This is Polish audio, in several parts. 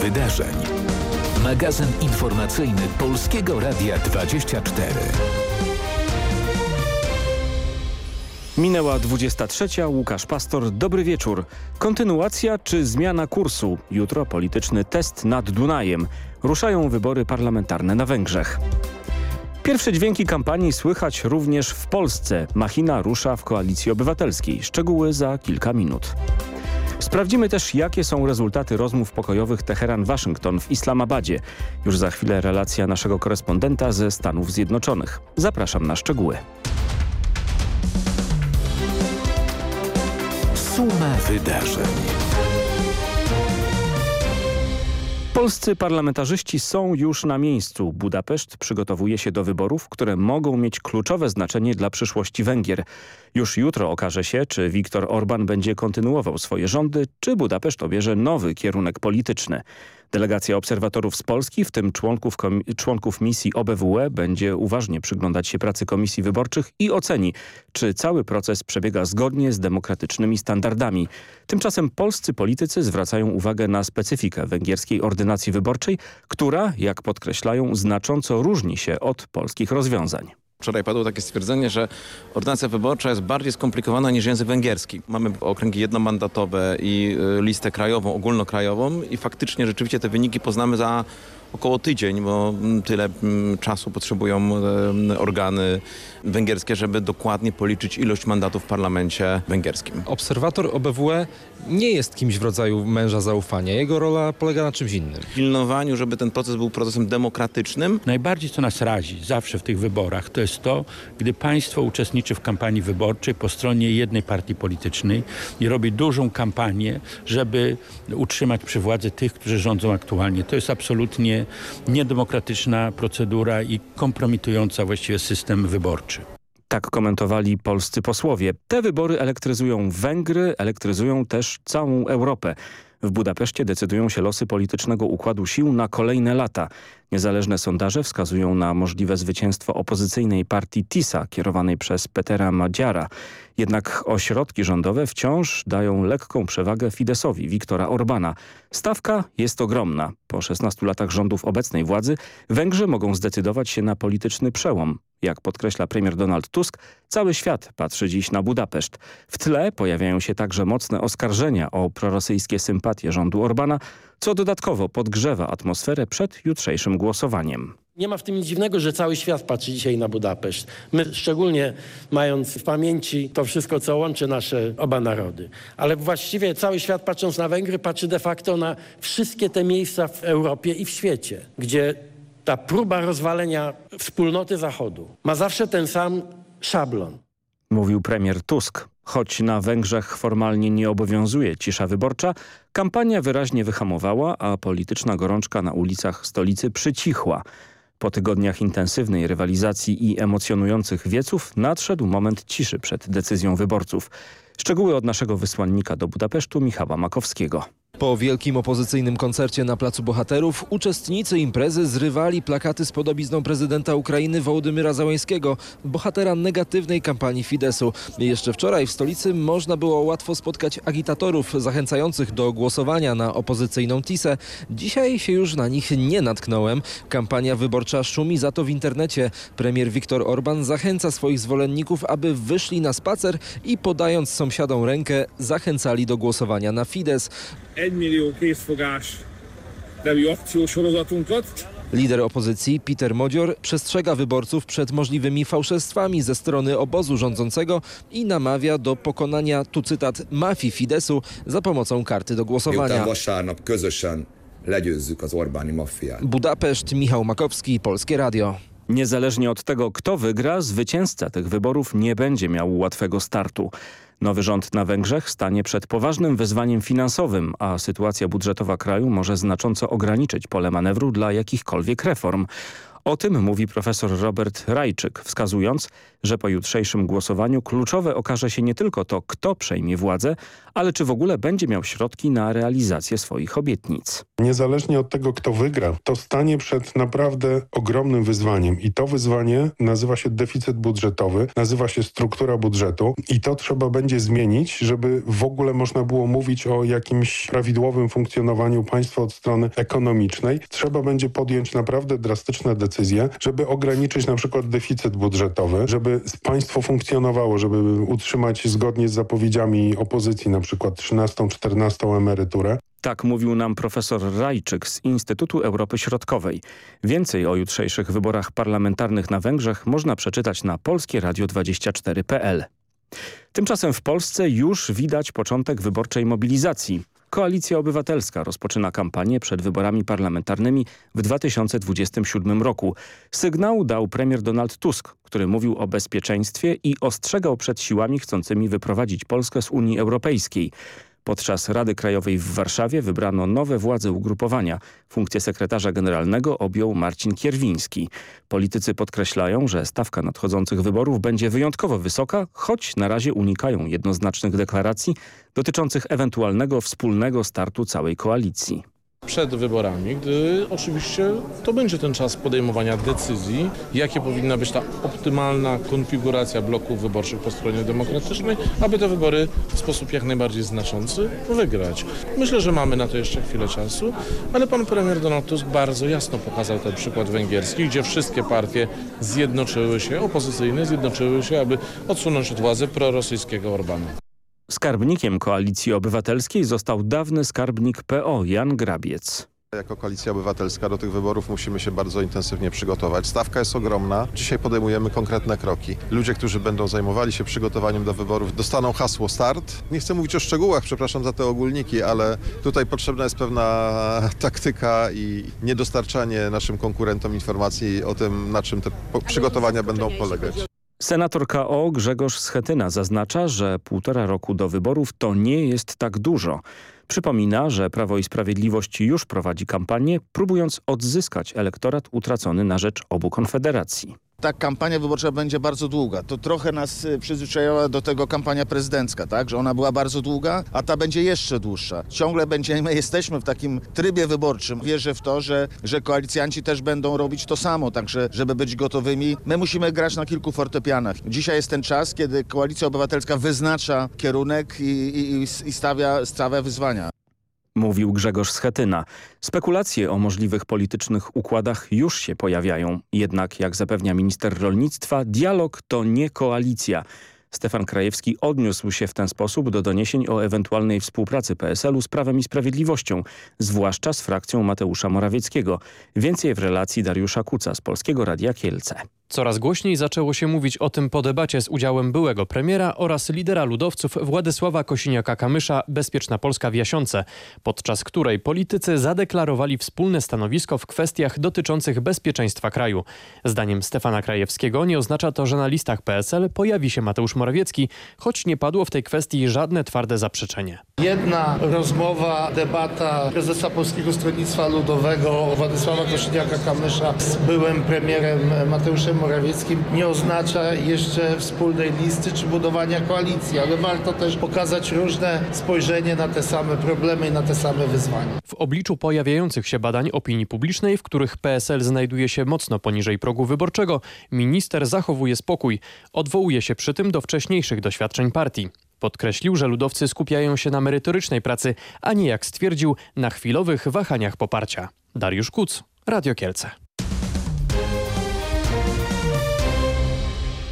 wydarzeń. Magazyn informacyjny Polskiego Radia 24. Minęła 23. Łukasz Pastor. Dobry wieczór. Kontynuacja czy zmiana kursu? Jutro polityczny test nad Dunajem. Ruszają wybory parlamentarne na Węgrzech. Pierwsze dźwięki kampanii słychać również w Polsce. Machina rusza w Koalicji Obywatelskiej. Szczegóły za kilka minut. Sprawdzimy też, jakie są rezultaty rozmów pokojowych Teheran-Waszyngton w Islamabadzie. Już za chwilę relacja naszego korespondenta ze Stanów Zjednoczonych. Zapraszam na szczegóły. Suma wydarzeń. Polscy parlamentarzyści są już na miejscu. Budapeszt przygotowuje się do wyborów, które mogą mieć kluczowe znaczenie dla przyszłości Węgier. Już jutro okaże się, czy Viktor Orban będzie kontynuował swoje rządy, czy Budapeszt obierze nowy kierunek polityczny. Delegacja obserwatorów z Polski, w tym członków, członków misji OBWE, będzie uważnie przyglądać się pracy komisji wyborczych i oceni, czy cały proces przebiega zgodnie z demokratycznymi standardami. Tymczasem polscy politycy zwracają uwagę na specyfikę węgierskiej ordynacji wyborczej, która, jak podkreślają, znacząco różni się od polskich rozwiązań. Wczoraj padło takie stwierdzenie, że ordynacja wyborcza jest bardziej skomplikowana niż język węgierski. Mamy okręgi jednomandatowe i y, listę krajową, ogólnokrajową i faktycznie rzeczywiście te wyniki poznamy za około tydzień, bo mm, tyle mm, czasu potrzebują organy węgierskie, żeby dokładnie policzyć ilość mandatów w parlamencie węgierskim. Obserwator OBWE nie jest kimś w rodzaju męża zaufania. Jego rola polega na czymś innym. W pilnowaniu, żeby ten proces był procesem demokratycznym. Najbardziej co nas razi zawsze w tych wyborach to jest to, gdy państwo uczestniczy w kampanii wyborczej po stronie jednej partii politycznej i robi dużą kampanię, żeby utrzymać przy władzy tych, którzy rządzą aktualnie. To jest absolutnie niedemokratyczna procedura i kompromitująca właściwie system wyborczy. Tak komentowali polscy posłowie. Te wybory elektryzują Węgry, elektryzują też całą Europę. W Budapeszcie decydują się losy politycznego układu sił na kolejne lata. Niezależne sondaże wskazują na możliwe zwycięstwo opozycyjnej partii TISA kierowanej przez Petera Madziara. Jednak ośrodki rządowe wciąż dają lekką przewagę Fidesowi Viktora Orbana. Stawka jest ogromna. Po 16 latach rządów obecnej władzy Węgrzy mogą zdecydować się na polityczny przełom. Jak podkreśla premier Donald Tusk, cały świat patrzy dziś na Budapeszt. W tle pojawiają się także mocne oskarżenia o prorosyjskie sympatie rządu Orbana, co dodatkowo podgrzewa atmosferę przed jutrzejszym głosowaniem. Nie ma w tym nic dziwnego, że cały świat patrzy dzisiaj na Budapeszt. My szczególnie mając w pamięci to wszystko, co łączy nasze oba narody. Ale właściwie cały świat patrząc na Węgry patrzy de facto na wszystkie te miejsca w Europie i w świecie, gdzie ta próba rozwalenia wspólnoty Zachodu ma zawsze ten sam szablon. Mówił premier Tusk. Choć na Węgrzech formalnie nie obowiązuje cisza wyborcza, kampania wyraźnie wyhamowała, a polityczna gorączka na ulicach stolicy przycichła. Po tygodniach intensywnej rywalizacji i emocjonujących wieców nadszedł moment ciszy przed decyzją wyborców. Szczegóły od naszego wysłannika do Budapesztu Michała Makowskiego. Po wielkim opozycyjnym koncercie na Placu Bohaterów uczestnicy imprezy zrywali plakaty z podobizną prezydenta Ukrainy Wołodymyra Załańskiego, bohatera negatywnej kampanii Fidesu. Jeszcze wczoraj w stolicy można było łatwo spotkać agitatorów zachęcających do głosowania na opozycyjną TISę. Dzisiaj się już na nich nie natknąłem. Kampania wyborcza szumi za to w internecie. Premier Viktor Orban zachęca swoich zwolenników, aby wyszli na spacer i podając sąsiadom rękę zachęcali do głosowania na Fidesz. 1 millió készfogás nevű akciósorozatunkat. Lider opozycji Peter Modzior przestrzega wyborców przed możliwymi fałszerstwami ze strony obozu rządzącego i namawia do pokonania, tu cytat, mafii Fidesu za pomocą karty do głosowania. Budapeszt, Michał Makowski, Polskie Radio. Niezależnie od tego, kto wygra, zwycięzca tych wyborów nie będzie miał łatwego startu. Nowy rząd na Węgrzech stanie przed poważnym wyzwaniem finansowym, a sytuacja budżetowa kraju może znacząco ograniczyć pole manewru dla jakichkolwiek reform. O tym mówi profesor Robert Rajczyk, wskazując, że po jutrzejszym głosowaniu kluczowe okaże się nie tylko to, kto przejmie władzę, ale czy w ogóle będzie miał środki na realizację swoich obietnic. Niezależnie od tego, kto wygra, to stanie przed naprawdę ogromnym wyzwaniem i to wyzwanie nazywa się deficyt budżetowy, nazywa się struktura budżetu i to trzeba będzie zmienić, żeby w ogóle można było mówić o jakimś prawidłowym funkcjonowaniu państwa od strony ekonomicznej. Trzeba będzie podjąć naprawdę drastyczne decyzje, żeby ograniczyć na przykład deficyt budżetowy, żeby państwo funkcjonowało, żeby utrzymać zgodnie z zapowiedziami opozycji na przykład 13-14 emeryturę. Tak mówił nam profesor Rajczyk z Instytutu Europy Środkowej. Więcej o jutrzejszych wyborach parlamentarnych na Węgrzech można przeczytać na polskieradio24.pl. Tymczasem w Polsce już widać początek wyborczej mobilizacji. Koalicja Obywatelska rozpoczyna kampanię przed wyborami parlamentarnymi w 2027 roku. Sygnał dał premier Donald Tusk, który mówił o bezpieczeństwie i ostrzegał przed siłami chcącymi wyprowadzić Polskę z Unii Europejskiej. Podczas Rady Krajowej w Warszawie wybrano nowe władze ugrupowania. Funkcję sekretarza generalnego objął Marcin Kierwiński. Politycy podkreślają, że stawka nadchodzących wyborów będzie wyjątkowo wysoka, choć na razie unikają jednoznacznych deklaracji dotyczących ewentualnego wspólnego startu całej koalicji przed wyborami, gdy oczywiście to będzie ten czas podejmowania decyzji, jakie powinna być ta optymalna konfiguracja bloków wyborczych po stronie demokratycznej, aby te wybory w sposób jak najbardziej znaczący wygrać. Myślę, że mamy na to jeszcze chwilę czasu, ale pan premier Donald Tusk bardzo jasno pokazał ten przykład węgierski, gdzie wszystkie partie zjednoczyły się, opozycyjne zjednoczyły się, aby odsunąć od władzy prorosyjskiego Orbana. Skarbnikiem Koalicji Obywatelskiej został dawny skarbnik PO Jan Grabiec. Jako Koalicja Obywatelska do tych wyborów musimy się bardzo intensywnie przygotować. Stawka jest ogromna. Dzisiaj podejmujemy konkretne kroki. Ludzie, którzy będą zajmowali się przygotowaniem do wyborów dostaną hasło start. Nie chcę mówić o szczegółach, przepraszam za te ogólniki, ale tutaj potrzebna jest pewna taktyka i niedostarczanie naszym konkurentom informacji o tym, na czym te przygotowania będą polegać. Senator KO Grzegorz Schetyna zaznacza, że półtora roku do wyborów to nie jest tak dużo. Przypomina, że Prawo i Sprawiedliwość już prowadzi kampanię, próbując odzyskać elektorat utracony na rzecz obu konfederacji ta kampania wyborcza będzie bardzo długa. To trochę nas y, przyzwyczaiła do tego kampania prezydencka, tak? Że ona była bardzo długa, a ta będzie jeszcze dłuższa. Ciągle będziemy, jesteśmy w takim trybie wyborczym. Wierzę w to, że, że koalicjanci też będą robić to samo, także żeby być gotowymi. My musimy grać na kilku fortepianach. Dzisiaj jest ten czas, kiedy Koalicja Obywatelska wyznacza kierunek i, i, i stawia, stawia wyzwania mówił Grzegorz Schetyna. Spekulacje o możliwych politycznych układach już się pojawiają. Jednak, jak zapewnia minister rolnictwa, dialog to nie koalicja. Stefan Krajewski odniósł się w ten sposób do doniesień o ewentualnej współpracy PSL-u z Prawem i Sprawiedliwością, zwłaszcza z frakcją Mateusza Morawieckiego. Więcej w relacji Dariusza Kuca z Polskiego Radia Kielce. Coraz głośniej zaczęło się mówić o tym po debacie z udziałem byłego premiera oraz lidera ludowców Władysława Kosiniaka-Kamysza Bezpieczna Polska w Jasiące, podczas której politycy zadeklarowali wspólne stanowisko w kwestiach dotyczących bezpieczeństwa kraju. Zdaniem Stefana Krajewskiego nie oznacza to, że na listach PSL pojawi się Mateusz Morawiecki, choć nie padło w tej kwestii żadne twarde zaprzeczenie. Jedna rozmowa, debata prezesa Polskiego Stronnictwa Ludowego Władysława Kosiniaka-Kamysza z byłym premierem Mateuszem Morawieckim nie oznacza jeszcze wspólnej listy czy budowania koalicji, ale warto też pokazać różne spojrzenie na te same problemy i na te same wyzwania. W obliczu pojawiających się badań opinii publicznej, w których PSL znajduje się mocno poniżej progu wyborczego, minister zachowuje spokój. Odwołuje się przy tym do wcześniejszych doświadczeń partii. Podkreślił, że ludowcy skupiają się na merytorycznej pracy, a nie jak stwierdził, na chwilowych wahaniach poparcia. Dariusz Kuc, Radio Kielce.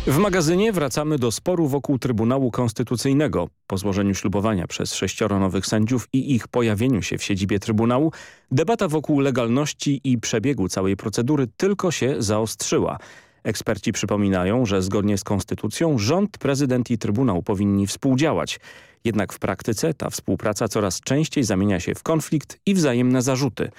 W magazynie wracamy do sporu wokół Trybunału Konstytucyjnego. Po złożeniu ślubowania przez sześcioro nowych sędziów i ich pojawieniu się w siedzibie Trybunału, debata wokół legalności i przebiegu całej procedury tylko się zaostrzyła. Eksperci przypominają, że zgodnie z konstytucją rząd, prezydent i Trybunał powinni współdziałać. Jednak w praktyce ta współpraca coraz częściej zamienia się w konflikt i wzajemne zarzuty.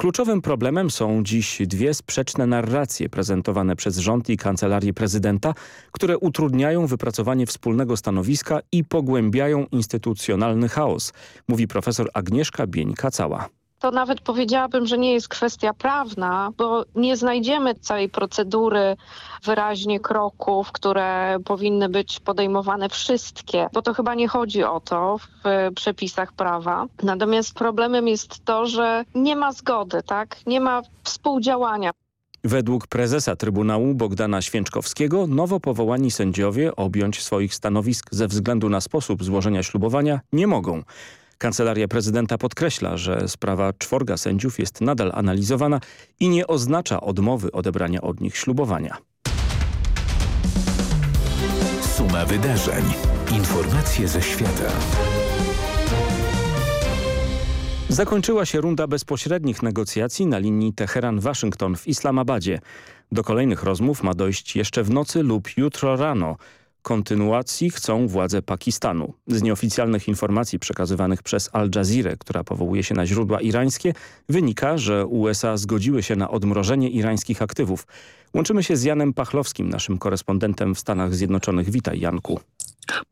Kluczowym problemem są dziś dwie sprzeczne narracje prezentowane przez rząd i kancelarię prezydenta, które utrudniają wypracowanie wspólnego stanowiska i pogłębiają instytucjonalny chaos, mówi profesor Agnieszka Bieńka-Cała. To nawet powiedziałabym, że nie jest kwestia prawna, bo nie znajdziemy całej procedury, wyraźnie kroków, które powinny być podejmowane wszystkie, bo to chyba nie chodzi o to w przepisach prawa. Natomiast problemem jest to, że nie ma zgody, tak? Nie ma współdziałania. Według prezesa Trybunału Bogdana Święczkowskiego nowo powołani sędziowie objąć swoich stanowisk ze względu na sposób złożenia ślubowania nie mogą. Kancelaria prezydenta podkreśla, że sprawa czworga sędziów jest nadal analizowana i nie oznacza odmowy odebrania od nich ślubowania. Suma wydarzeń. Informacje ze świata. Zakończyła się runda bezpośrednich negocjacji na linii Teheran-Waszyngton w Islamabadzie. Do kolejnych rozmów ma dojść jeszcze w nocy lub jutro rano. Kontynuacji chcą władze Pakistanu. Z nieoficjalnych informacji przekazywanych przez Al Jazeera, która powołuje się na źródła irańskie, wynika, że USA zgodziły się na odmrożenie irańskich aktywów. Łączymy się z Janem Pachlowskim, naszym korespondentem w Stanach Zjednoczonych. Witaj Janku.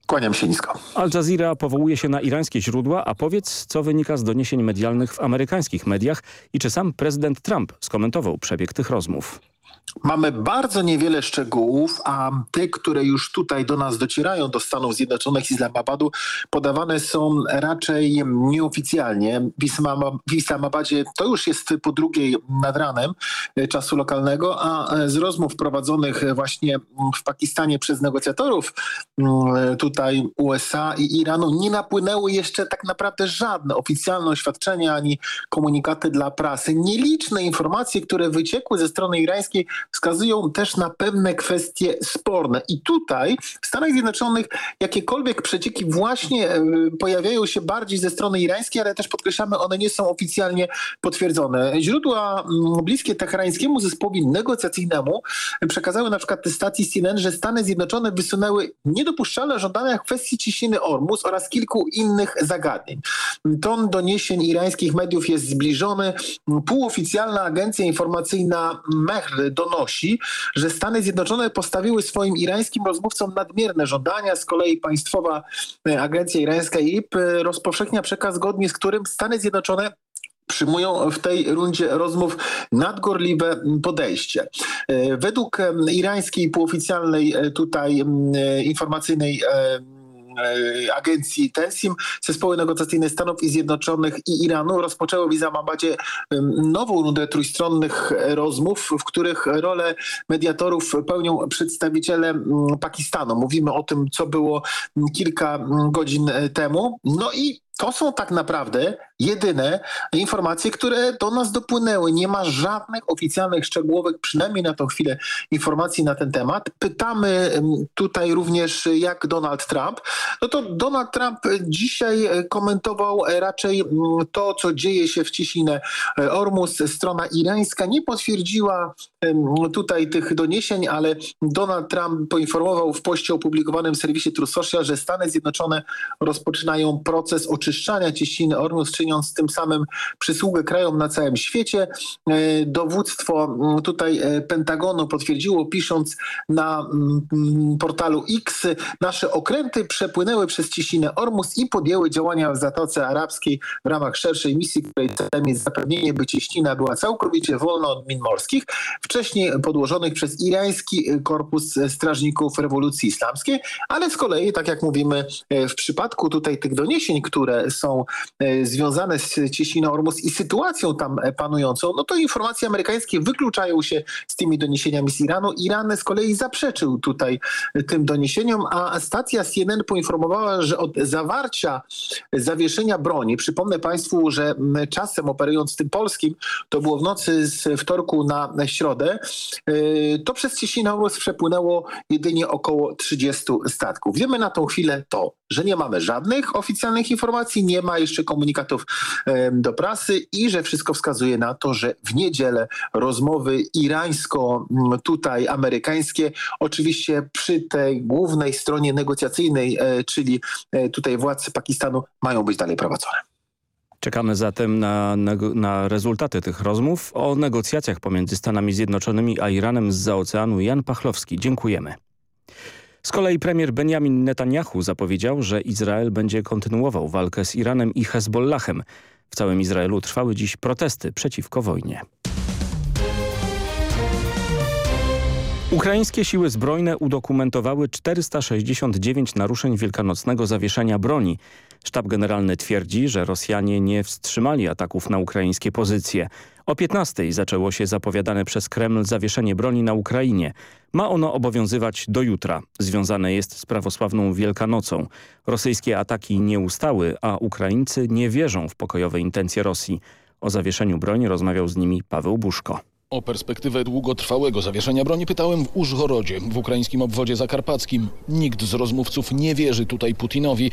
Kłaniam się nisko. Al Jazeera powołuje się na irańskie źródła, a powiedz, co wynika z doniesień medialnych w amerykańskich mediach i czy sam prezydent Trump skomentował przebieg tych rozmów. Mamy bardzo niewiele szczegółów, a te, które już tutaj do nas docierają, do Stanów Zjednoczonych, Islamabadu, podawane są raczej nieoficjalnie. W Islamabadzie to już jest po drugiej nad ranem e, czasu lokalnego, a e, z rozmów prowadzonych właśnie w Pakistanie przez negocjatorów e, tutaj USA i Iranu nie napłynęły jeszcze tak naprawdę żadne oficjalne oświadczenia ani komunikaty dla prasy. Nieliczne informacje, które wyciekły ze strony irańskiej wskazują też na pewne kwestie sporne. I tutaj w Stanach Zjednoczonych jakiekolwiek przecieki właśnie e, pojawiają się bardziej ze strony irańskiej, ale też podkreślamy, one nie są oficjalnie potwierdzone. Źródła mm, bliskie teherańskiemu zespołowi negocjacyjnemu przekazały na przykład stacji CNN, że Stany Zjednoczone wysunęły niedopuszczalne żądania kwestii ciśniny Ormus oraz kilku innych zagadnień. Ton doniesień irańskich mediów jest zbliżony. Półoficjalna agencja informacyjna Mehr donosi, że Stany Zjednoczone postawiły swoim irańskim rozmówcom nadmierne żądania. Z kolei państwowa e, agencja irańska IRIP e, rozpowszechnia przekaz, zgodnie z którym Stany Zjednoczone przyjmują w tej rundzie rozmów nadgorliwe podejście. E, według irańskiej półoficjalnej tutaj informacyjnej agencji Tensim, zespoły negocjacyjne Stanów Zjednoczonych i Iranu rozpoczęły w Islamabadzie nową rundę trójstronnych rozmów, w których rolę mediatorów pełnią przedstawiciele Pakistanu. Mówimy o tym, co było kilka godzin temu. No i to są tak naprawdę jedyne informacje, które do nas dopłynęły. Nie ma żadnych oficjalnych, szczegółowych, przynajmniej na tą chwilę, informacji na ten temat. Pytamy tutaj również, jak Donald Trump. No to Donald Trump dzisiaj komentował raczej to, co dzieje się w Cieśninę Ormus. Strona irańska nie potwierdziła tutaj tych doniesień, ale Donald Trump poinformował w poście opublikowanym w serwisie True Social, że Stany Zjednoczone rozpoczynają proces oczyszczania cieśniny Ormus, czyniąc tym samym przysługę krajom na całym świecie. E, dowództwo tutaj e, Pentagonu potwierdziło, pisząc na portalu X, nasze okręty przepłynęły przez cieśninę Ormus i podjęły działania w Zatoce Arabskiej w ramach szerszej misji, której celem jest zapewnienie, by cieśnina była całkowicie wolna od min morskich wcześniej podłożonych przez irański korpus strażników rewolucji islamskiej, ale z kolei, tak jak mówimy, w przypadku tutaj tych doniesień, które są e, związane z cieśniną Ormus i sytuacją tam panującą, no to informacje amerykańskie wykluczają się z tymi doniesieniami z Iranu. Iran z kolei zaprzeczył tutaj tym doniesieniom, a stacja CNN poinformowała, że od zawarcia zawieszenia broni, przypomnę Państwu, że czasem operując tym polskim, to było w nocy z wtorku na środę, to przez Cieśninę przepłynęło jedynie około 30 statków. Wiemy na tą chwilę to, że nie mamy żadnych oficjalnych informacji, nie ma jeszcze komunikatów do prasy i że wszystko wskazuje na to, że w niedzielę rozmowy irańsko-tutaj amerykańskie, oczywiście przy tej głównej stronie negocjacyjnej, e, czyli e, tutaj władze Pakistanu mają być dalej prowadzone. Czekamy zatem na, na, rezultaty tych rozmów. O negocjacjach pomiędzy Stanami Zjednoczonymi a Iranem z oceanu Jan Pachlowski. Dziękujemy. Z kolei premier Benjamin Netanyahu zapowiedział, że Izrael będzie kontynuował walkę z Iranem i Hezbollahem. W całym Izraelu trwały dziś protesty przeciwko wojnie. Ukraińskie siły zbrojne udokumentowały 469 naruszeń wielkanocnego zawieszenia broni. Sztab generalny twierdzi, że Rosjanie nie wstrzymali ataków na ukraińskie pozycje. O 15 zaczęło się zapowiadane przez Kreml zawieszenie broni na Ukrainie. Ma ono obowiązywać do jutra. Związane jest z prawosławną Wielkanocą. Rosyjskie ataki nie ustały, a Ukraińcy nie wierzą w pokojowe intencje Rosji. O zawieszeniu broni rozmawiał z nimi Paweł Buszko. O perspektywę długotrwałego zawieszenia broni pytałem w Użgorodzie, w ukraińskim obwodzie zakarpackim. Nikt z rozmówców nie wierzy tutaj Putinowi.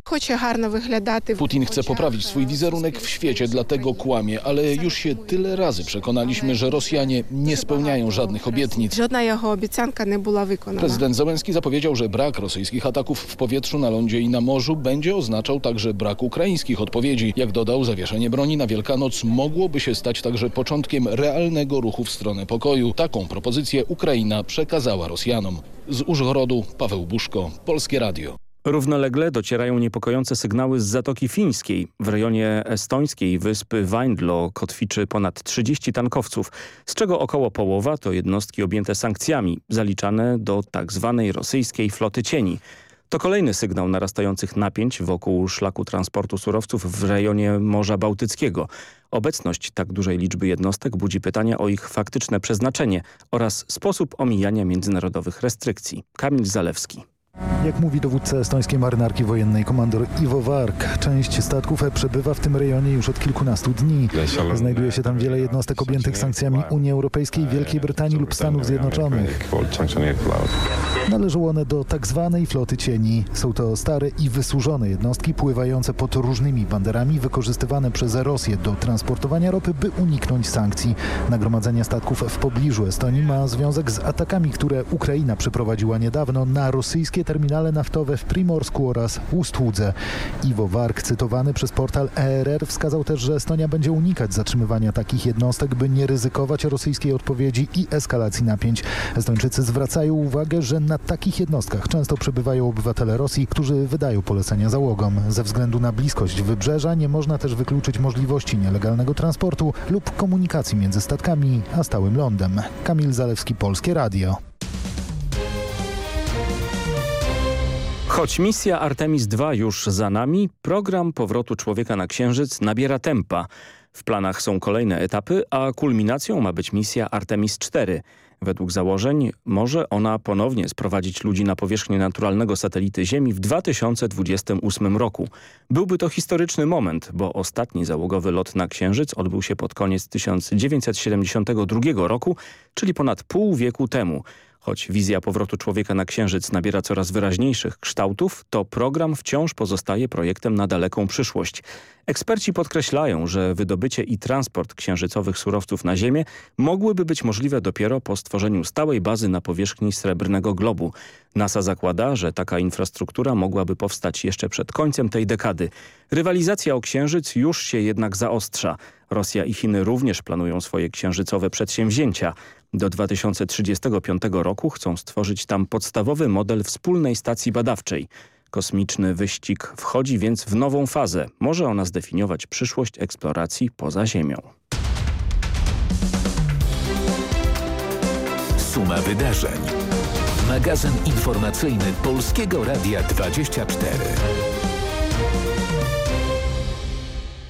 Putin chce poprawić swój wizerunek w świecie, dlatego kłamie, ale już się tyle razy przekonaliśmy, że Rosjanie nie spełniają żadnych obietnic. Żadna jego obiecanka nie była wykonana. Prezydent Zełenski zapowiedział, że brak rosyjskich ataków w powietrzu, na lądzie i na morzu będzie oznaczał także brak ukraińskich odpowiedzi. Jak dodał, zawieszenie broni na Wielkanoc mogłoby się stać także początkiem realnego ruchu w stronę stronę pokoju. Taką propozycję Ukraina przekazała Rosjanom. Z Użgorodu Paweł Buszko, Polskie Radio. Równolegle docierają niepokojące sygnały z Zatoki Fińskiej. W rejonie estońskiej wyspy Weindlo kotwiczy ponad 30 tankowców, z czego około połowa to jednostki objęte sankcjami, zaliczane do tak zwanej rosyjskiej floty cieni. To kolejny sygnał narastających napięć wokół szlaku transportu surowców w rejonie Morza Bałtyckiego. Obecność tak dużej liczby jednostek budzi pytania o ich faktyczne przeznaczenie oraz sposób omijania międzynarodowych restrykcji. Kamil Zalewski. Jak mówi dowódca estońskiej marynarki wojennej komandor Ivo Wark, część statków przebywa w tym rejonie już od kilkunastu dni. Znajduje się tam wiele jednostek objętych sankcjami Unii Europejskiej, Wielkiej Brytanii lub Stanów Zjednoczonych. Należą one do tak zwanej floty cieni. Są to stare i wysłużone jednostki pływające pod różnymi banderami, wykorzystywane przez Rosję do transportowania ropy, by uniknąć sankcji. Nagromadzenie statków w pobliżu Estonii ma związek z atakami, które Ukraina przeprowadziła niedawno na rosyjskie terminale naftowe w Primorsku oraz Ustłudze. Iwo Wark, cytowany przez portal ERR, wskazał też, że Estonia będzie unikać zatrzymywania takich jednostek, by nie ryzykować rosyjskiej odpowiedzi i eskalacji napięć. Estończycy zwracają uwagę, że na takich jednostkach często przebywają obywatele Rosji, którzy wydają polecenia załogom. Ze względu na bliskość wybrzeża nie można też wykluczyć możliwości nielegalnego transportu lub komunikacji między statkami a stałym lądem. Kamil Zalewski, Polskie Radio. Choć misja Artemis II już za nami, program powrotu człowieka na Księżyc nabiera tempa. W planach są kolejne etapy, a kulminacją ma być misja Artemis IV. Według założeń może ona ponownie sprowadzić ludzi na powierzchnię naturalnego satelity Ziemi w 2028 roku. Byłby to historyczny moment, bo ostatni załogowy lot na Księżyc odbył się pod koniec 1972 roku, czyli ponad pół wieku temu. Choć wizja powrotu człowieka na Księżyc nabiera coraz wyraźniejszych kształtów, to program wciąż pozostaje projektem na daleką przyszłość. Eksperci podkreślają, że wydobycie i transport księżycowych surowców na Ziemię mogłyby być możliwe dopiero po stworzeniu stałej bazy na powierzchni Srebrnego Globu. NASA zakłada, że taka infrastruktura mogłaby powstać jeszcze przed końcem tej dekady. Rywalizacja o Księżyc już się jednak zaostrza. Rosja i Chiny również planują swoje księżycowe przedsięwzięcia. Do 2035 roku chcą stworzyć tam podstawowy model wspólnej stacji badawczej. Kosmiczny wyścig wchodzi więc w nową fazę. Może ona zdefiniować przyszłość eksploracji poza Ziemią. Suma wydarzeń. Magazyn informacyjny Polskiego Radia 24.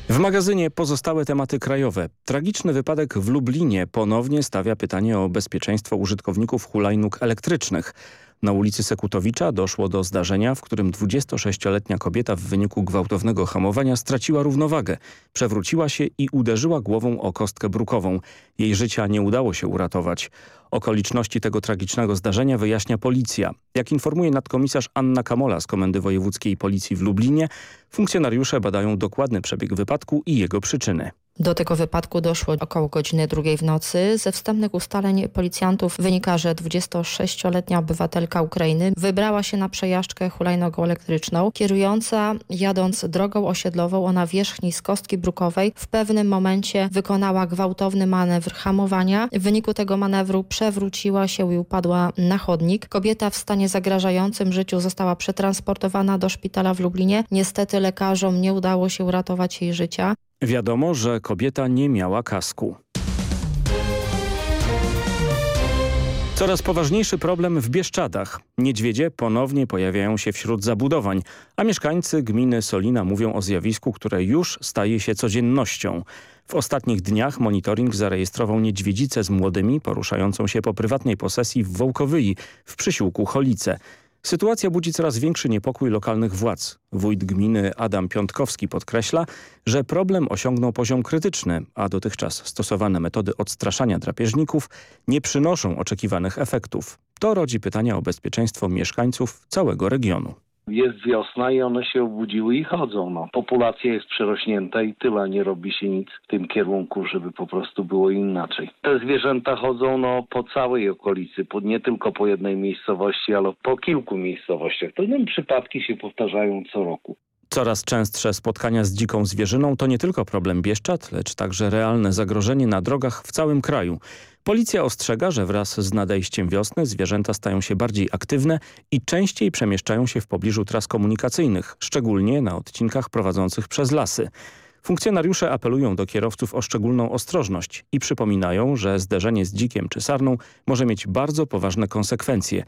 W magazynie pozostałe tematy krajowe. Tragiczny wypadek w Lublinie ponownie stawia pytanie o bezpieczeństwo użytkowników hulajnóg elektrycznych. Na ulicy Sekutowicza doszło do zdarzenia, w którym 26-letnia kobieta w wyniku gwałtownego hamowania straciła równowagę. Przewróciła się i uderzyła głową o kostkę brukową. Jej życia nie udało się uratować. Okoliczności tego tragicznego zdarzenia wyjaśnia policja. Jak informuje nadkomisarz Anna Kamola z Komendy Wojewódzkiej Policji w Lublinie, funkcjonariusze badają dokładny przebieg wypadku i jego przyczyny. Do tego wypadku doszło około godziny drugiej w nocy. Ze wstępnych ustaleń policjantów wynika, że 26-letnia obywatelka Ukrainy wybrała się na przejażdżkę hulajnogą elektryczną. Kierująca jadąc drogą osiedlową o nawierzchni z kostki brukowej w pewnym momencie wykonała gwałtowny manewr hamowania. W wyniku tego manewru przewróciła się i upadła na chodnik. Kobieta w stanie zagrażającym życiu została przetransportowana do szpitala w Lublinie. Niestety lekarzom nie udało się uratować jej życia. Wiadomo, że kobieta nie miała kasku. Coraz poważniejszy problem w Bieszczadach. Niedźwiedzie ponownie pojawiają się wśród zabudowań, a mieszkańcy gminy Solina mówią o zjawisku, które już staje się codziennością. W ostatnich dniach monitoring zarejestrował niedźwiedzicę z młodymi poruszającą się po prywatnej posesji w Wołkowyi w przysiłku Cholice. Sytuacja budzi coraz większy niepokój lokalnych władz. Wójt gminy Adam Piątkowski podkreśla, że problem osiągnął poziom krytyczny, a dotychczas stosowane metody odstraszania drapieżników nie przynoszą oczekiwanych efektów. To rodzi pytania o bezpieczeństwo mieszkańców całego regionu. Jest wiosna i one się obudziły i chodzą. No. Populacja jest przerośnięta i tyle, nie robi się nic w tym kierunku, żeby po prostu było inaczej. Te zwierzęta chodzą no, po całej okolicy, po, nie tylko po jednej miejscowości, ale po kilku miejscowościach. To inne przypadki się powtarzają co roku. Coraz częstsze spotkania z dziką zwierzyną to nie tylko problem Bieszczad, lecz także realne zagrożenie na drogach w całym kraju. Policja ostrzega, że wraz z nadejściem wiosny zwierzęta stają się bardziej aktywne i częściej przemieszczają się w pobliżu tras komunikacyjnych, szczególnie na odcinkach prowadzących przez lasy. Funkcjonariusze apelują do kierowców o szczególną ostrożność i przypominają, że zderzenie z dzikiem czy sarną może mieć bardzo poważne konsekwencje.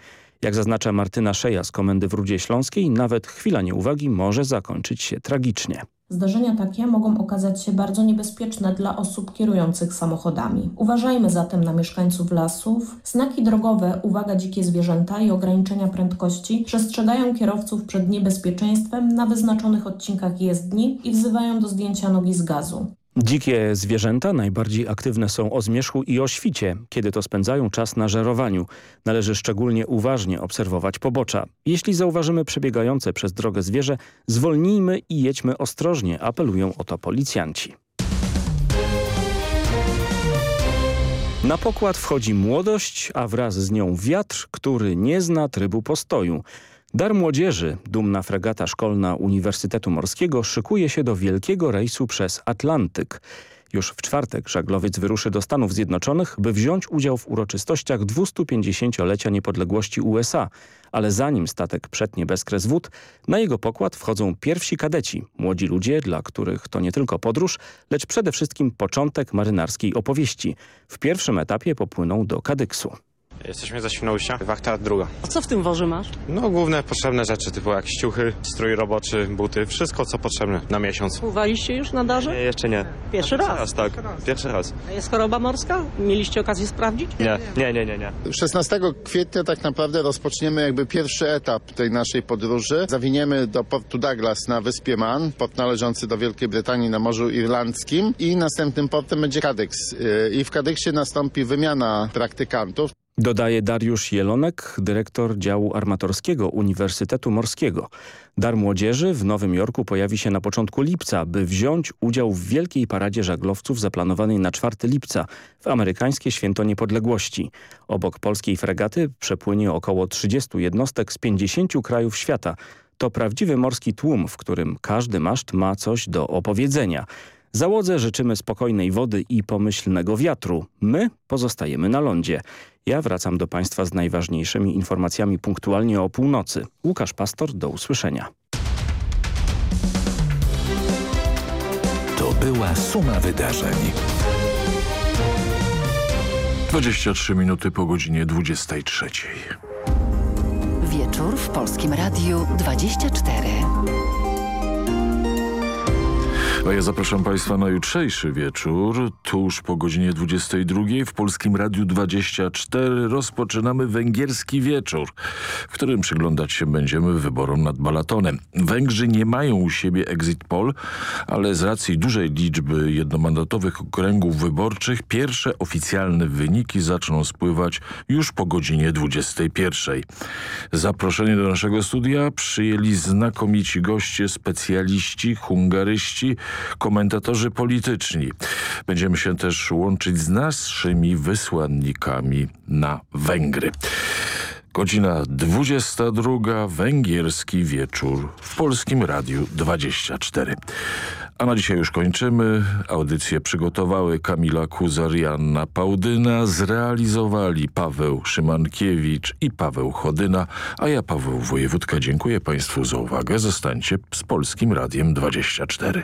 Jak zaznacza Martyna Szeja z Komendy w Rudzie Śląskiej, nawet chwila nieuwagi może zakończyć się tragicznie. Zdarzenia takie mogą okazać się bardzo niebezpieczne dla osób kierujących samochodami. Uważajmy zatem na mieszkańców lasów. Znaki drogowe, uwaga dzikie zwierzęta i ograniczenia prędkości przestrzegają kierowców przed niebezpieczeństwem na wyznaczonych odcinkach jezdni i wzywają do zdjęcia nogi z gazu. Dzikie zwierzęta najbardziej aktywne są o zmierzchu i o świcie, kiedy to spędzają czas na żerowaniu. Należy szczególnie uważnie obserwować pobocza. Jeśli zauważymy przebiegające przez drogę zwierzę, zwolnijmy i jedźmy ostrożnie, apelują o to policjanci. Na pokład wchodzi młodość, a wraz z nią wiatr, który nie zna trybu postoju. Dar Młodzieży, dumna fregata szkolna Uniwersytetu Morskiego, szykuje się do wielkiego rejsu przez Atlantyk. Już w czwartek żaglowiec wyruszy do Stanów Zjednoczonych, by wziąć udział w uroczystościach 250-lecia niepodległości USA. Ale zanim statek przetnie bezkres wód, na jego pokład wchodzą pierwsi kadeci, młodzi ludzie, dla których to nie tylko podróż, lecz przede wszystkim początek marynarskiej opowieści. W pierwszym etapie popłyną do Kadyksu. Jesteśmy ze Świnoujścia, wachta druga. A co w tym worze masz? No główne potrzebne rzeczy, typu jak ściuchy, strój roboczy, buty, wszystko co potrzebne na miesiąc. Pływaliście już na darze? Nie, jeszcze nie. Pierwszy raz? Teraz tak, pierwszy raz. A jest choroba morska? Mieliście okazję sprawdzić? Nie, nie, nie, nie. nie. 16 kwietnia tak naprawdę rozpoczniemy jakby pierwszy etap tej naszej podróży. Zawiniemy do portu Douglas na wyspie Man, port należący do Wielkiej Brytanii na Morzu Irlandzkim i następnym portem będzie Kadyks. I w Kadyksie nastąpi wymiana praktykantów. Dodaje Dariusz Jelonek, dyrektor działu armatorskiego Uniwersytetu Morskiego. Dar Młodzieży w Nowym Jorku pojawi się na początku lipca, by wziąć udział w wielkiej paradzie żaglowców zaplanowanej na 4 lipca w amerykańskie Święto Niepodległości. Obok polskiej fregaty przepłynie około 30 jednostek z 50 krajów świata. To prawdziwy morski tłum, w którym każdy maszt ma coś do opowiedzenia. Załodze życzymy spokojnej wody i pomyślnego wiatru. My pozostajemy na lądzie. Ja wracam do Państwa z najważniejszymi informacjami punktualnie o północy. Łukasz Pastor, do usłyszenia. To była suma wydarzeń. 23 minuty po godzinie 23. Wieczór w Polskim Radiu 24. A ja zapraszam Państwa na jutrzejszy wieczór. Tuż po godzinie 22 w Polskim Radiu 24 rozpoczynamy węgierski wieczór, w którym przyglądać się będziemy wyborom nad Balatonem. Węgrzy nie mają u siebie exit poll, ale z racji dużej liczby jednomandatowych okręgów wyborczych pierwsze oficjalne wyniki zaczną spływać już po godzinie 21. Zaproszenie do naszego studia przyjęli znakomici goście, specjaliści, hungaryści, komentatorzy polityczni. Będziemy się też łączyć z naszymi wysłannikami na Węgry. Godzina 22, węgierski wieczór w Polskim Radiu 24. A na dzisiaj już kończymy. Audycję przygotowały Kamila Kuzar i Anna Pałdyna, zrealizowali Paweł Szymankiewicz i Paweł Chodyna, a ja Paweł Wojewódka dziękuję Państwu za uwagę. Zostańcie z Polskim Radiem 24.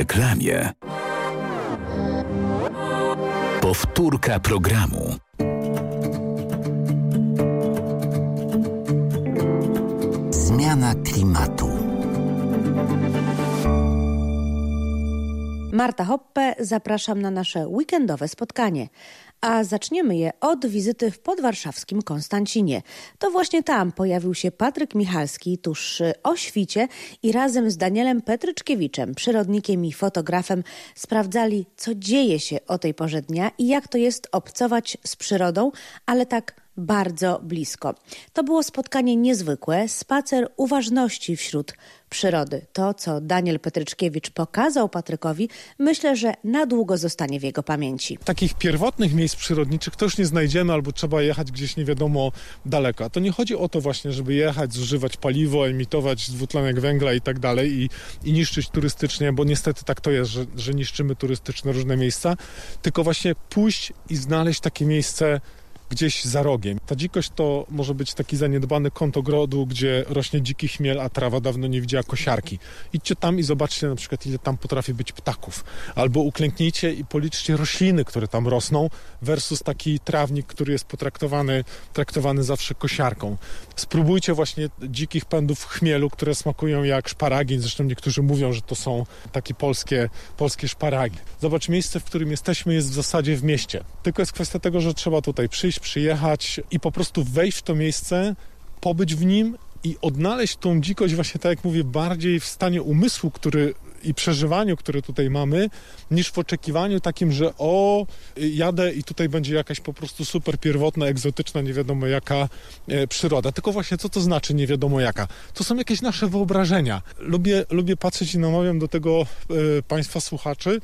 reklamie. Powtórka programu. Zmiana klimatu. Marta Hoppe, zapraszam na nasze weekendowe spotkanie. A zaczniemy je od wizyty w podwarszawskim Konstancinie. To właśnie tam pojawił się Patryk Michalski tuż o świcie i razem z Danielem Petryczkiewiczem, przyrodnikiem i fotografem, sprawdzali, co dzieje się o tej porze dnia i jak to jest obcować z przyrodą, ale tak bardzo blisko. To było spotkanie niezwykłe, spacer uważności wśród przyrody. To, co Daniel Petryczkiewicz pokazał Patrykowi, myślę, że na długo zostanie w jego pamięci. Takich pierwotnych miejsc przyrodniczych to już nie znajdziemy albo trzeba jechać gdzieś nie wiadomo daleko. A to nie chodzi o to właśnie, żeby jechać, zużywać paliwo, emitować dwutlenek węgla i tak dalej i, i niszczyć turystycznie, bo niestety tak to jest, że, że niszczymy turystyczne różne miejsca, tylko właśnie pójść i znaleźć takie miejsce gdzieś za rogiem. Ta dzikość to może być taki zaniedbany kąt ogrodu, gdzie rośnie dziki chmiel, a trawa dawno nie widziała kosiarki. Idźcie tam i zobaczcie na przykład, ile tam potrafi być ptaków. Albo uklęknijcie i policzcie rośliny, które tam rosną, versus taki trawnik, który jest potraktowany traktowany zawsze kosiarką. Spróbujcie właśnie dzikich pędów chmielu, które smakują jak szparagi. Zresztą niektórzy mówią, że to są takie polskie, polskie szparagi. Zobacz, miejsce, w którym jesteśmy jest w zasadzie w mieście. Tylko jest kwestia tego, że trzeba tutaj przyjść, przyjechać i po prostu wejść w to miejsce, pobyć w nim i odnaleźć tą dzikość właśnie, tak jak mówię, bardziej w stanie umysłu, który i przeżywaniu, które tutaj mamy, niż w oczekiwaniu takim, że o, jadę i tutaj będzie jakaś po prostu super pierwotna, egzotyczna, nie wiadomo jaka e, przyroda. Tylko właśnie co to znaczy nie wiadomo jaka? To są jakieś nasze wyobrażenia. Lubię, lubię patrzeć i namawiam do tego e, Państwa słuchaczy,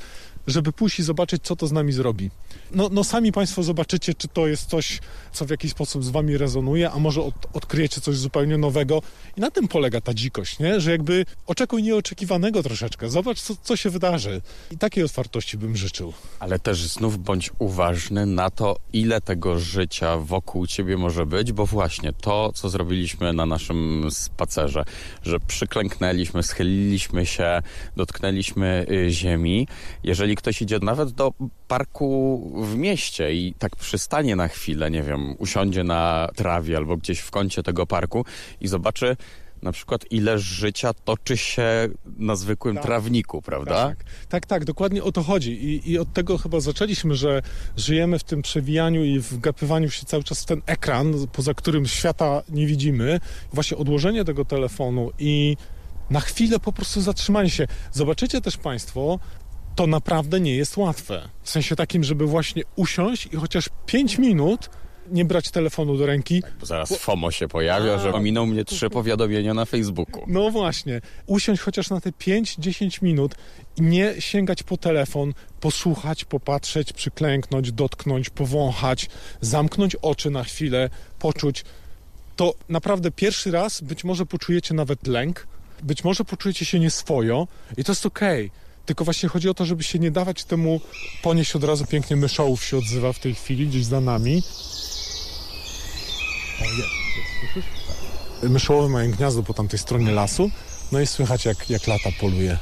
żeby pójść i zobaczyć, co to z nami zrobi. No, no sami Państwo zobaczycie, czy to jest coś, co w jakiś sposób z Wami rezonuje, a może od, odkryjecie coś zupełnie nowego. I na tym polega ta dzikość, nie? że jakby oczekuj nieoczekiwanego troszeczkę, zobacz, co, co się wydarzy. I takiej otwartości bym życzył. Ale też znów bądź uważny na to, ile tego życia wokół Ciebie może być, bo właśnie to, co zrobiliśmy na naszym spacerze, że przyklęknęliśmy, schyliliśmy się, dotknęliśmy y, ziemi. Jeżeli ktoś idzie nawet do parku w mieście i tak przystanie na chwilę, nie wiem, usiądzie na trawie albo gdzieś w kącie tego parku i zobaczy na przykład ile życia toczy się na zwykłym tak, trawniku, prawda? Tak, tak, tak, dokładnie o to chodzi I, i od tego chyba zaczęliśmy, że żyjemy w tym przewijaniu i wgapywaniu się cały czas w ten ekran, poza którym świata nie widzimy. Właśnie odłożenie tego telefonu i na chwilę po prostu zatrzymanie się. Zobaczycie też Państwo, to naprawdę nie jest łatwe. W sensie takim, żeby właśnie usiąść i chociaż 5 minut nie brać telefonu do ręki. Bo zaraz FOMO się pojawia, A. że ominą mnie trzy powiadomienia na Facebooku. No właśnie. Usiąść chociaż na te 5-10 minut i nie sięgać po telefon, posłuchać, popatrzeć, przyklęknąć, dotknąć, powąchać, zamknąć oczy na chwilę, poczuć. To naprawdę pierwszy raz być może poczujecie nawet lęk, być może poczujecie się nieswojo i to jest okej. Okay tylko właśnie chodzi o to, żeby się nie dawać temu ponieść od razu pięknie myszołów się odzywa w tej chwili gdzieś za nami. Słyszysz? Myszołowy mają gniazdo po tamtej stronie lasu, no i słychać jak, jak lata poluje.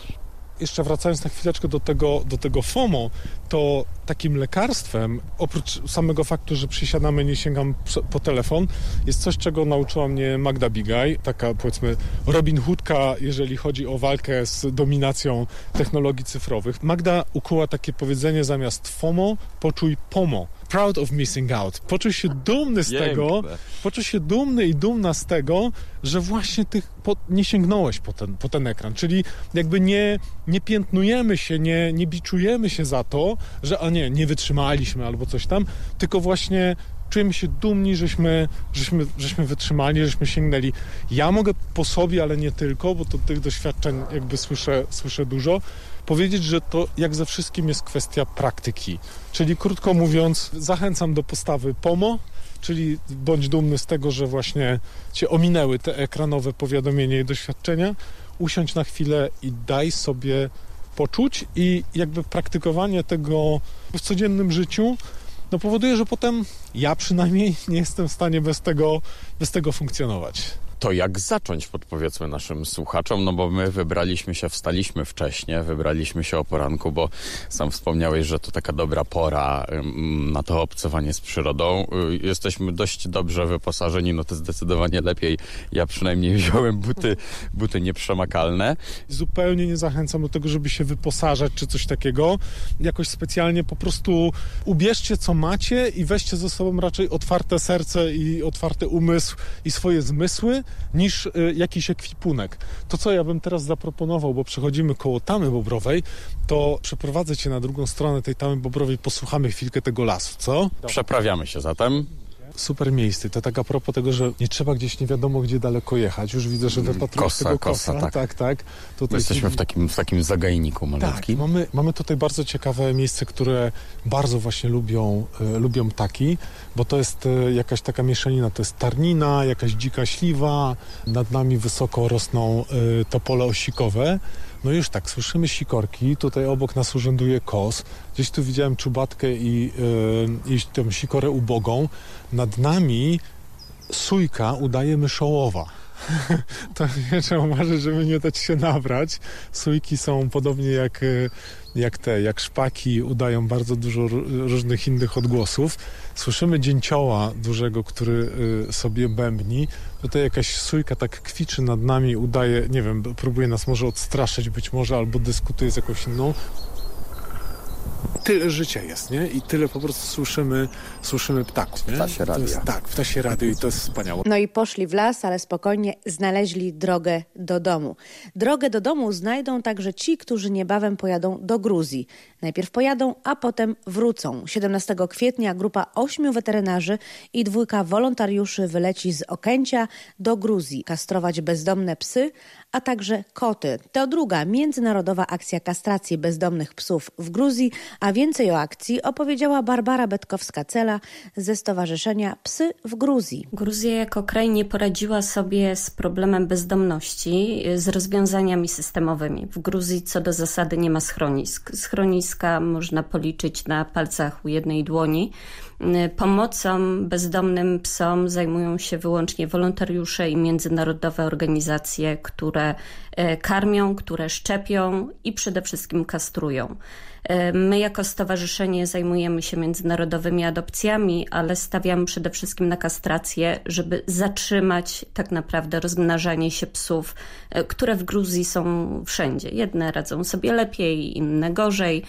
Jeszcze wracając na chwileczkę do tego, do tego FOMO, to takim lekarstwem, oprócz samego faktu, że przysiadamy, nie sięgam po telefon, jest coś, czego nauczyła mnie Magda Bigaj, taka powiedzmy Robin Hoodka, jeżeli chodzi o walkę z dominacją technologii cyfrowych. Magda ukuła takie powiedzenie zamiast FOMO, poczuj POMO. Proud of missing out. Poczuj się dumny z Piękne. tego, poczuj się dumny i dumna z tego, że właśnie tych po, nie sięgnąłeś po ten, po ten ekran. Czyli jakby nie, nie piętnujemy się, nie, nie biczujemy się za to, że a nie, nie wytrzymaliśmy albo coś tam, tylko właśnie czujemy się dumni, żeśmy, żeśmy, żeśmy wytrzymali, żeśmy sięgnęli. Ja mogę po sobie, ale nie tylko, bo to tych doświadczeń jakby słyszę, słyszę dużo, powiedzieć, że to jak ze wszystkim jest kwestia praktyki. Czyli krótko mówiąc, zachęcam do postawy POMO, czyli bądź dumny z tego, że właśnie cię ominęły te ekranowe powiadomienia i doświadczenia, usiądź na chwilę i daj sobie poczuć i jakby praktykowanie tego w codziennym życiu no powoduje, że potem ja przynajmniej nie jestem w stanie bez tego, bez tego funkcjonować to jak zacząć, podpowiedzmy naszym słuchaczom, no bo my wybraliśmy się, wstaliśmy wcześnie, wybraliśmy się o poranku, bo sam wspomniałeś, że to taka dobra pora na to obcowanie z przyrodą. Y, jesteśmy dość dobrze wyposażeni, no to zdecydowanie lepiej. Ja przynajmniej wziąłem buty, buty nieprzemakalne. Zupełnie nie zachęcam do tego, żeby się wyposażać czy coś takiego. Jakoś specjalnie po prostu ubierzcie co macie i weźcie ze sobą raczej otwarte serce i otwarty umysł i swoje zmysły niż y, jakiś ekwipunek. To, co ja bym teraz zaproponował, bo przechodzimy koło Tamy Bobrowej, to przeprowadzę cię na drugą stronę tej Tamy Bobrowej, posłuchamy chwilkę tego lasu, co? Przeprawiamy się zatem super miejsce. To tak a propos tego, że nie trzeba gdzieś nie wiadomo gdzie daleko jechać. Już widzę, że wypatrujesz kosa, tego kosa. kosa. Tak, tak. tak. Tutaj jesteśmy w takim, w takim zagajniku malutkim. Tak, mamy, mamy tutaj bardzo ciekawe miejsce, które bardzo właśnie lubią, e, lubią ptaki, bo to jest e, jakaś taka mieszanina. To jest tarnina, jakaś dzika śliwa. Nad nami wysoko rosną e, topole osikowe. No już tak, słyszymy sikorki, tutaj obok nas urzęduje kos, gdzieś tu widziałem czubatkę i, yy, i tą sikorę ubogą. Nad nami sójka udaje myszołowa. to nie trzeba żeby nie dać się nabrać. Sójki są podobnie jak, e, jak te, jak szpaki, udają bardzo dużo różnych innych odgłosów. Słyszymy dzięcioła dużego, który e, sobie bębni. Tutaj jakaś sójka tak kwiczy nad nami, udaje, nie wiem, próbuje nas może odstraszyć być może, albo dyskutuje z jakąś inną tyle życia jest, nie? I tyle po prostu słyszymy, słyszymy ptaków, nie? Ptasie radio. Jest, tak, ptasie radio i to jest wspaniałe. No i poszli w las, ale spokojnie znaleźli drogę do domu. Drogę do domu znajdą także ci, którzy niebawem pojadą do Gruzji. Najpierw pojadą, a potem wrócą. 17 kwietnia grupa ośmiu weterynarzy i dwójka wolontariuszy wyleci z Okęcia do Gruzji kastrować bezdomne psy, a także koty. To druga międzynarodowa akcja kastracji bezdomnych psów w Gruzji, a więcej o akcji opowiedziała Barbara Betkowska-Cela ze Stowarzyszenia Psy w Gruzji. Gruzja jako kraj nie poradziła sobie z problemem bezdomności z rozwiązaniami systemowymi. W Gruzji co do zasady nie ma schronisk. Schroniska można policzyć na palcach u jednej dłoni. Pomocą bezdomnym psom zajmują się wyłącznie wolontariusze i międzynarodowe organizacje, które e, karmią, które szczepią i przede wszystkim kastrują. E, my jako stowarzyszenie zajmujemy się międzynarodowymi adopcjami, ale stawiamy przede wszystkim na kastrację, żeby zatrzymać tak naprawdę rozmnażanie się psów, e, które w Gruzji są wszędzie. Jedne radzą sobie lepiej, inne gorzej.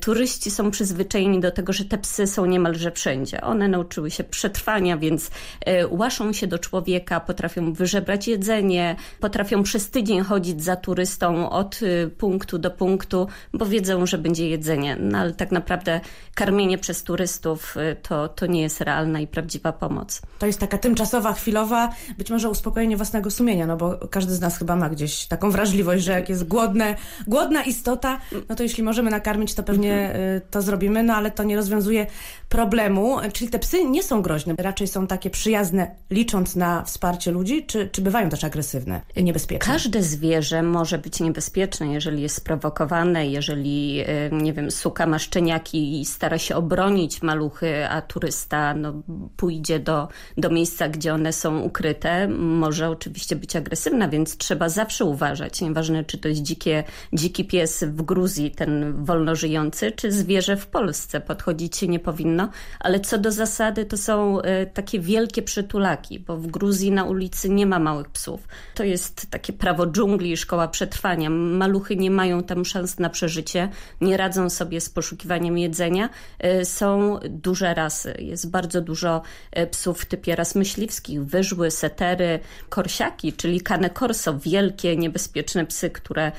Turyści są przyzwyczajeni do tego, że te psy są niemalże wszędzie. One nauczyły się przetrwania, więc e, łaszą się do człowieka, potrafią wyżebrać jedzenie, potrafią przez tydzień chodzić za turystą od e, punktu do punktu, bo wiedzą, że będzie jedzenie. No ale tak naprawdę karmienie przez turystów e, to, to nie jest realna i prawdziwa pomoc. To jest taka tymczasowa, chwilowa, być może uspokojenie własnego sumienia, no bo każdy z nas chyba ma gdzieś taką wrażliwość, że jak jest głodne, głodna istota, no to jeśli możemy nakarmić, to pewnie to zrobimy, no ale to nie rozwiązuje problemu, czyli te psy nie są groźne, raczej są takie przyjazne, licząc na wsparcie ludzi, czy, czy bywają też agresywne, niebezpieczne? Każde zwierzę może być niebezpieczne, jeżeli jest sprowokowane, jeżeli, e, nie wiem, suka ma szczeniaki i stara się obronić maluchy, a turysta no, pójdzie do, do miejsca, gdzie one są ukryte, może oczywiście być agresywna, więc trzeba zawsze uważać. Nieważne, czy to jest dzikie, dziki pies w Gruzji, ten wolno żyjący, czy zwierzę w Polsce. Podchodzić się nie powinno ale co do zasady to są e, takie wielkie przytulaki, bo w Gruzji na ulicy nie ma małych psów. To jest takie prawo dżungli i szkoła przetrwania. Maluchy nie mają tam szans na przeżycie, nie radzą sobie z poszukiwaniem jedzenia. E, są duże rasy, jest bardzo dużo e, psów w typie ras myśliwskich, wyżły, setery, korsiaki, czyli cane corso, wielkie, niebezpieczne psy, które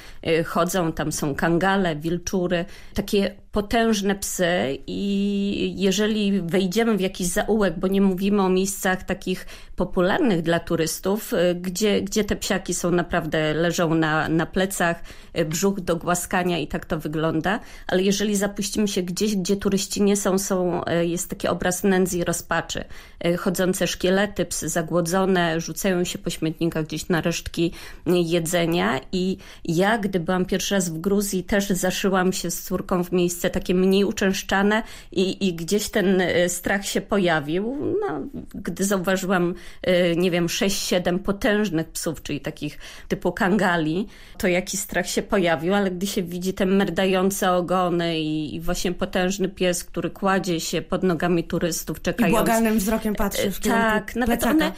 chodzą, tam są kangale, wilczury, takie potężne psy i jeżeli wejdziemy w jakiś zaułek, bo nie mówimy o miejscach takich popularnych dla turystów, y, gdzie, gdzie te psiaki są naprawdę, leżą na, na plecach, y, brzuch do głaskania i tak to wygląda, ale jeżeli zapuścimy się gdzieś, gdzie turyści nie są, są jest taki obraz nędzy i rozpaczy. Chodzące szkielety, psy zagłodzone, rzucają się po śmietnikach gdzieś na resztki jedzenia i ja, gdy byłam pierwszy raz w Gruzji, też zaszyłam się z córką w miejsce takie mniej uczęszczane i, i gdzieś ten e, strach się pojawił. No, gdy zauważyłam, e, nie wiem, 6-7 potężnych psów, czyli takich typu kangali, to jaki strach się pojawił, ale gdy się widzi te merdające ogony i, i właśnie potężny pies, który kładzie się pod nogami turystów, czekając... I błagalnym wzrokiem patrzy w Tak, nawet plecaka. one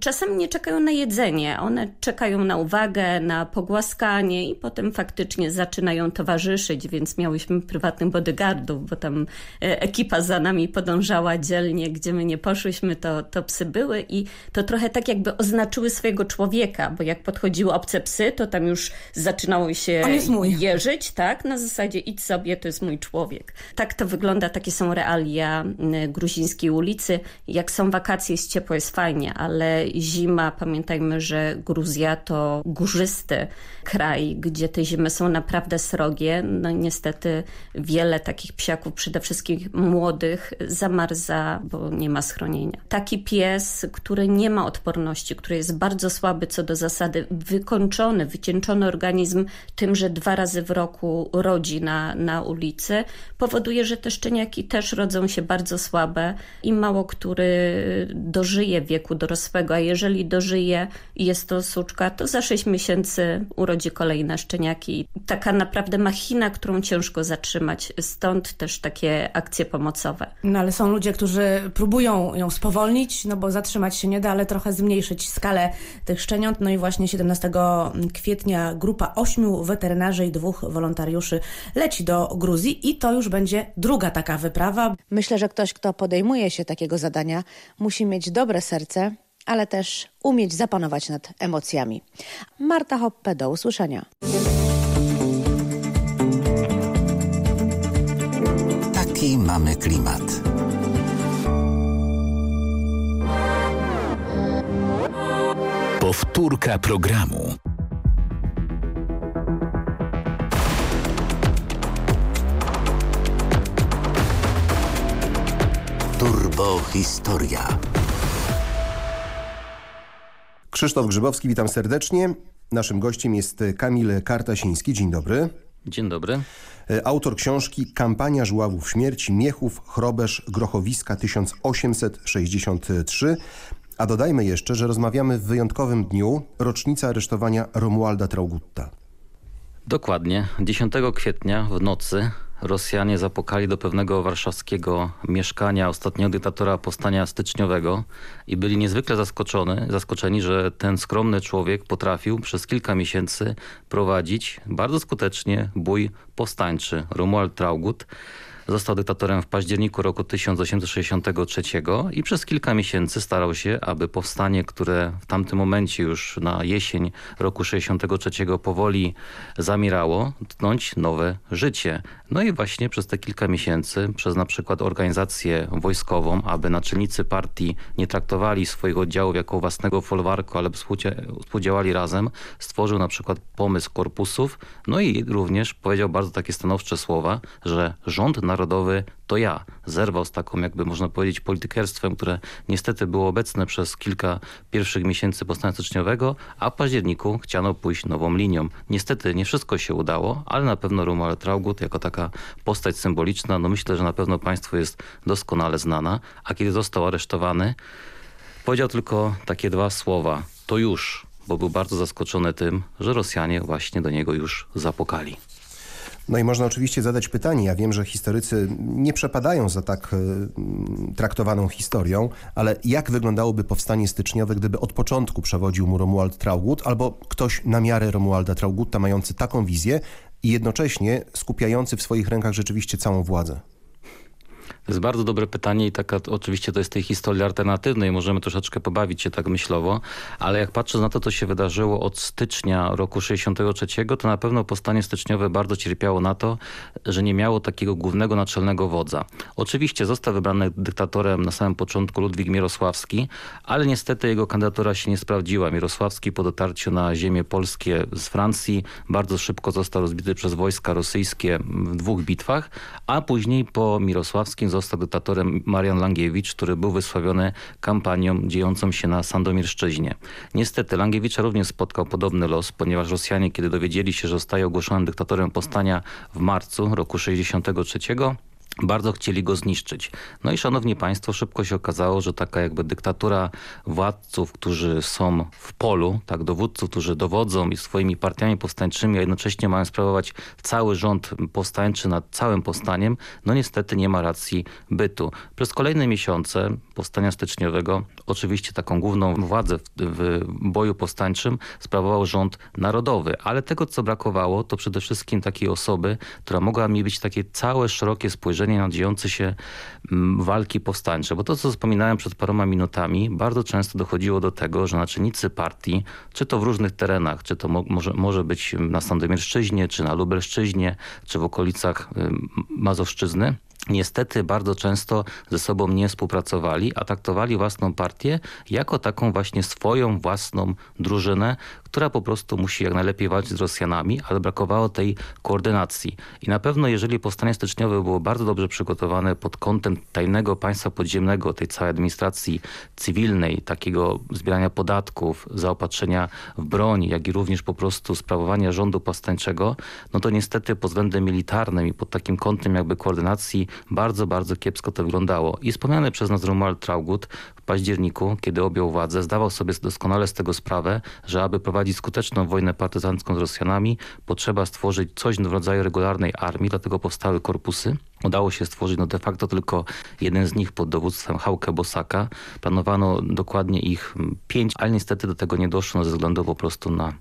czasami nie czekają na jedzenie, one czekają na uwagę, na pogłaskanie i potem faktycznie zaczynają towarzyszyć, więc miałyśmy prywatnych bodyguardów, bo tam e, ekipa za nami podążała dzielnie, gdzie my nie poszłyśmy, to, to psy były i to trochę tak jakby oznaczyły swojego człowieka, bo jak podchodziły obce psy, to tam już zaczynało się jeżyć, tak? Na zasadzie idź sobie, to jest mój człowiek. Tak to wygląda, takie są realia gruzińskiej ulicy. Jak są wakacje, jest ciepło, jest fajnie, ale zima, pamiętajmy, że Gruzja to górzysty kraj, gdzie te zimy są naprawdę srogie. No niestety wiele takich psiaków, przede wszystkim młodych, zamarza, bo nie ma schronienia. Taki pies, który nie ma odporności, który jest bardzo słaby co do zasady, wykończony, wycieńczony organizm tym, że dwa razy w roku rodzi na, na ulicy, powoduje, że te szczeniaki też rodzą się bardzo słabe i mało który dożyje wieku dorosłego, a jeżeli dożyje i jest to suczka, to za 6 miesięcy urodzi kolejne szczeniaki. Taka naprawdę machina, którą ciężko zatrzymać. Stąd też takie akcje pomocowe. No ale są ludzie, którzy próbują ją spowolnić, no bo zatrzymać się nie da, ale trochę zmniejszyć skalę tych szczeniąt. No i właśnie 17 kwietnia grupa ośmiu weterynarzy i dwóch wolontariuszy leci do Gruzji i to już będzie druga taka wyprawa. Myślę, że ktoś, kto podejmuje się takiego zadania, musi mieć dobre serce, ale też umieć zapanować nad emocjami. Marta Hoppe, do usłyszenia. Mamy klimat. Powtórka programu. Turbo Historia. Krzysztof Grzybowski, witam serdecznie. Naszym gościem jest Kamil Kartasiński. Dzień dobry. Dzień dobry. Autor książki Kampania Żuławów Śmierci, Miechów, Chrobesz, Grochowiska 1863. A dodajmy jeszcze, że rozmawiamy w wyjątkowym dniu, rocznica aresztowania Romualda Traugutta. Dokładnie. 10 kwietnia w nocy Rosjanie zapukali do pewnego warszawskiego mieszkania ostatniego dyktatora powstania styczniowego i byli niezwykle zaskoczony, zaskoczeni, że ten skromny człowiek potrafił przez kilka miesięcy prowadzić bardzo skutecznie bój powstańczy. Romuald Traugott Został dyktatorem w październiku roku 1863 i przez kilka miesięcy starał się, aby powstanie, które w tamtym momencie już na jesień roku 63 powoli zamierało, tknąć nowe życie. No i właśnie przez te kilka miesięcy, przez na przykład organizację wojskową, aby naczelnicy partii nie traktowali swoich oddziałów jako własnego folwarku, ale współdziałali razem, stworzył na przykład pomysł korpusów, no i również powiedział bardzo takie stanowcze słowa, że rząd narodowy narodowy to ja. Zerwał z taką, jakby można powiedzieć, politykerstwem, które niestety było obecne przez kilka pierwszych miesięcy powstania styczniowego, a w październiku chciano pójść nową linią. Niestety nie wszystko się udało, ale na pewno Romuald Traugott jako taka postać symboliczna, no myślę, że na pewno Państwu jest doskonale znana, a kiedy został aresztowany, powiedział tylko takie dwa słowa. To już, bo był bardzo zaskoczony tym, że Rosjanie właśnie do niego już zapukali. No i można oczywiście zadać pytanie, ja wiem, że historycy nie przepadają za tak y, traktowaną historią, ale jak wyglądałoby powstanie styczniowe, gdyby od początku przewodził mu Romuald Traugott albo ktoś na miarę Romualda Traugutta mający taką wizję i jednocześnie skupiający w swoich rękach rzeczywiście całą władzę? To jest bardzo dobre pytanie i taka oczywiście to jest tej historii alternatywnej. Możemy troszeczkę pobawić się tak myślowo, ale jak patrzę na to, co się wydarzyło od stycznia roku 63, to na pewno powstanie styczniowe bardzo cierpiało na to, że nie miało takiego głównego naczelnego wodza. Oczywiście został wybrany dyktatorem na samym początku Ludwik Mirosławski, ale niestety jego kandydatura się nie sprawdziła. Mirosławski po dotarciu na ziemię polskie z Francji bardzo szybko został rozbity przez wojska rosyjskie w dwóch bitwach, a później po Mirosławskim został dyktatorem Marian Langiewicz, który był wysławiony kampanią dziejącą się na Sandomierszczyźnie. Niestety Langiewicza również spotkał podobny los, ponieważ Rosjanie, kiedy dowiedzieli się, że zostaje ogłoszony dyktatorem powstania w marcu roku 63, bardzo chcieli go zniszczyć. No i szanowni państwo, szybko się okazało, że taka jakby dyktatura władców, którzy są w polu, tak, dowódców, którzy dowodzą i swoimi partiami powstańczymi, a jednocześnie mają sprawować cały rząd powstańczy nad całym powstaniem, no niestety nie ma racji bytu. Przez kolejne miesiące powstania styczniowego oczywiście taką główną władzę w, w boju powstańczym sprawował rząd narodowy, ale tego co brakowało to przede wszystkim takiej osoby, która mogła mi być takie całe szerokie spojrzenie spojrzenie na dziejące się mm, walki powstańcze. Bo to, co wspominałem przed paroma minutami, bardzo często dochodziło do tego, że naczelnicy partii, czy to w różnych terenach, czy to mo może, może być na Sandomierszczyźnie, czy na Lubelszczyźnie, czy w okolicach Mazowszczyzny, niestety bardzo często ze sobą nie współpracowali, a traktowali własną partię jako taką właśnie swoją własną drużynę, która po prostu musi jak najlepiej walczyć z Rosjanami, ale brakowało tej koordynacji. I na pewno jeżeli powstanie styczniowe było bardzo dobrze przygotowane pod kątem tajnego państwa podziemnego, tej całej administracji cywilnej, takiego zbierania podatków, zaopatrzenia w broń, jak i również po prostu sprawowania rządu powstańczego, no to niestety pod względem militarnym i pod takim kątem jakby koordynacji bardzo, bardzo kiepsko to wyglądało. I wspomniany przez nas Romuald Traugut w październiku, kiedy objął władzę, zdawał sobie doskonale z tego sprawę, że aby prowadzić skuteczną wojnę partyzancką z Rosjanami, potrzeba stworzyć coś w rodzaju regularnej armii, dlatego powstały korpusy. Udało się stworzyć no de facto tylko jeden z nich pod dowództwem Hauke Bosaka. Planowano dokładnie ich pięć, ale niestety do tego nie doszło ze względu po prostu na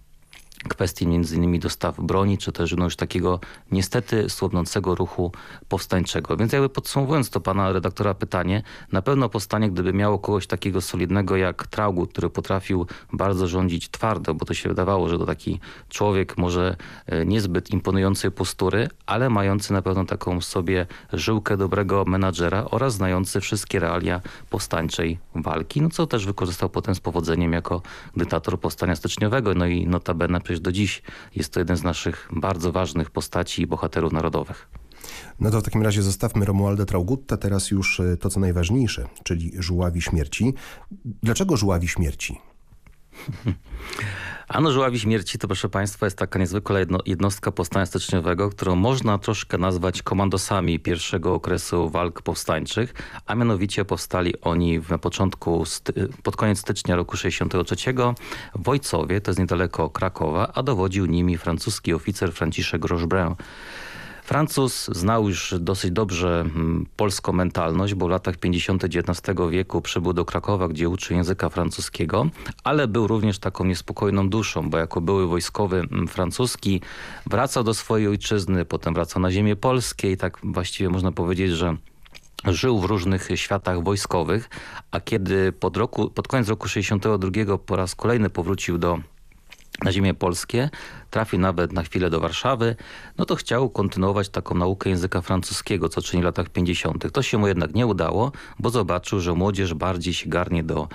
kwestii między innymi dostaw broni, czy też no już takiego niestety słabnącego ruchu powstańczego. Więc jakby podsumowując to pana redaktora pytanie, na pewno powstanie, gdyby miało kogoś takiego solidnego jak Traugut, który potrafił bardzo rządzić twardo, bo to się wydawało, że to taki człowiek może e, niezbyt imponującej postury, ale mający na pewno taką sobie żyłkę dobrego menadżera oraz znający wszystkie realia powstańczej walki, no co też wykorzystał potem z powodzeniem jako dyktator powstania styczniowego, no i notabene przecież do dziś jest to jeden z naszych bardzo ważnych postaci i bohaterów narodowych. No to w takim razie zostawmy Romualda Traugutta, teraz już e, to co najważniejsze, czyli żuławi śmierci. Dlaczego żuławi śmierci? Ano Żuławi Śmierci to proszę Państwa jest taka niezwykła jedno, jednostka powstania styczniowego, którą można troszkę nazwać komandosami pierwszego okresu walk powstańczych, a mianowicie powstali oni na początku, pod koniec stycznia roku 63 w Wojcowie, to jest niedaleko Krakowa, a dowodził nimi francuski oficer Franciszek Rochebrun. Francuz znał już dosyć dobrze mm, polską mentalność, bo w latach 50. XIX wieku przybył do Krakowa, gdzie uczył języka francuskiego, ale był również taką niespokojną duszą, bo jako były wojskowy mm, francuski wracał do swojej ojczyzny, potem wracał na ziemię polskie i tak właściwie można powiedzieć, że żył w różnych światach wojskowych, a kiedy pod, roku, pod koniec roku 62 po raz kolejny powrócił do na ziemię polskie, trafił nawet na chwilę do Warszawy, no to chciał kontynuować taką naukę języka francuskiego, co czyni w latach 50. To się mu jednak nie udało, bo zobaczył, że młodzież bardziej się garnie do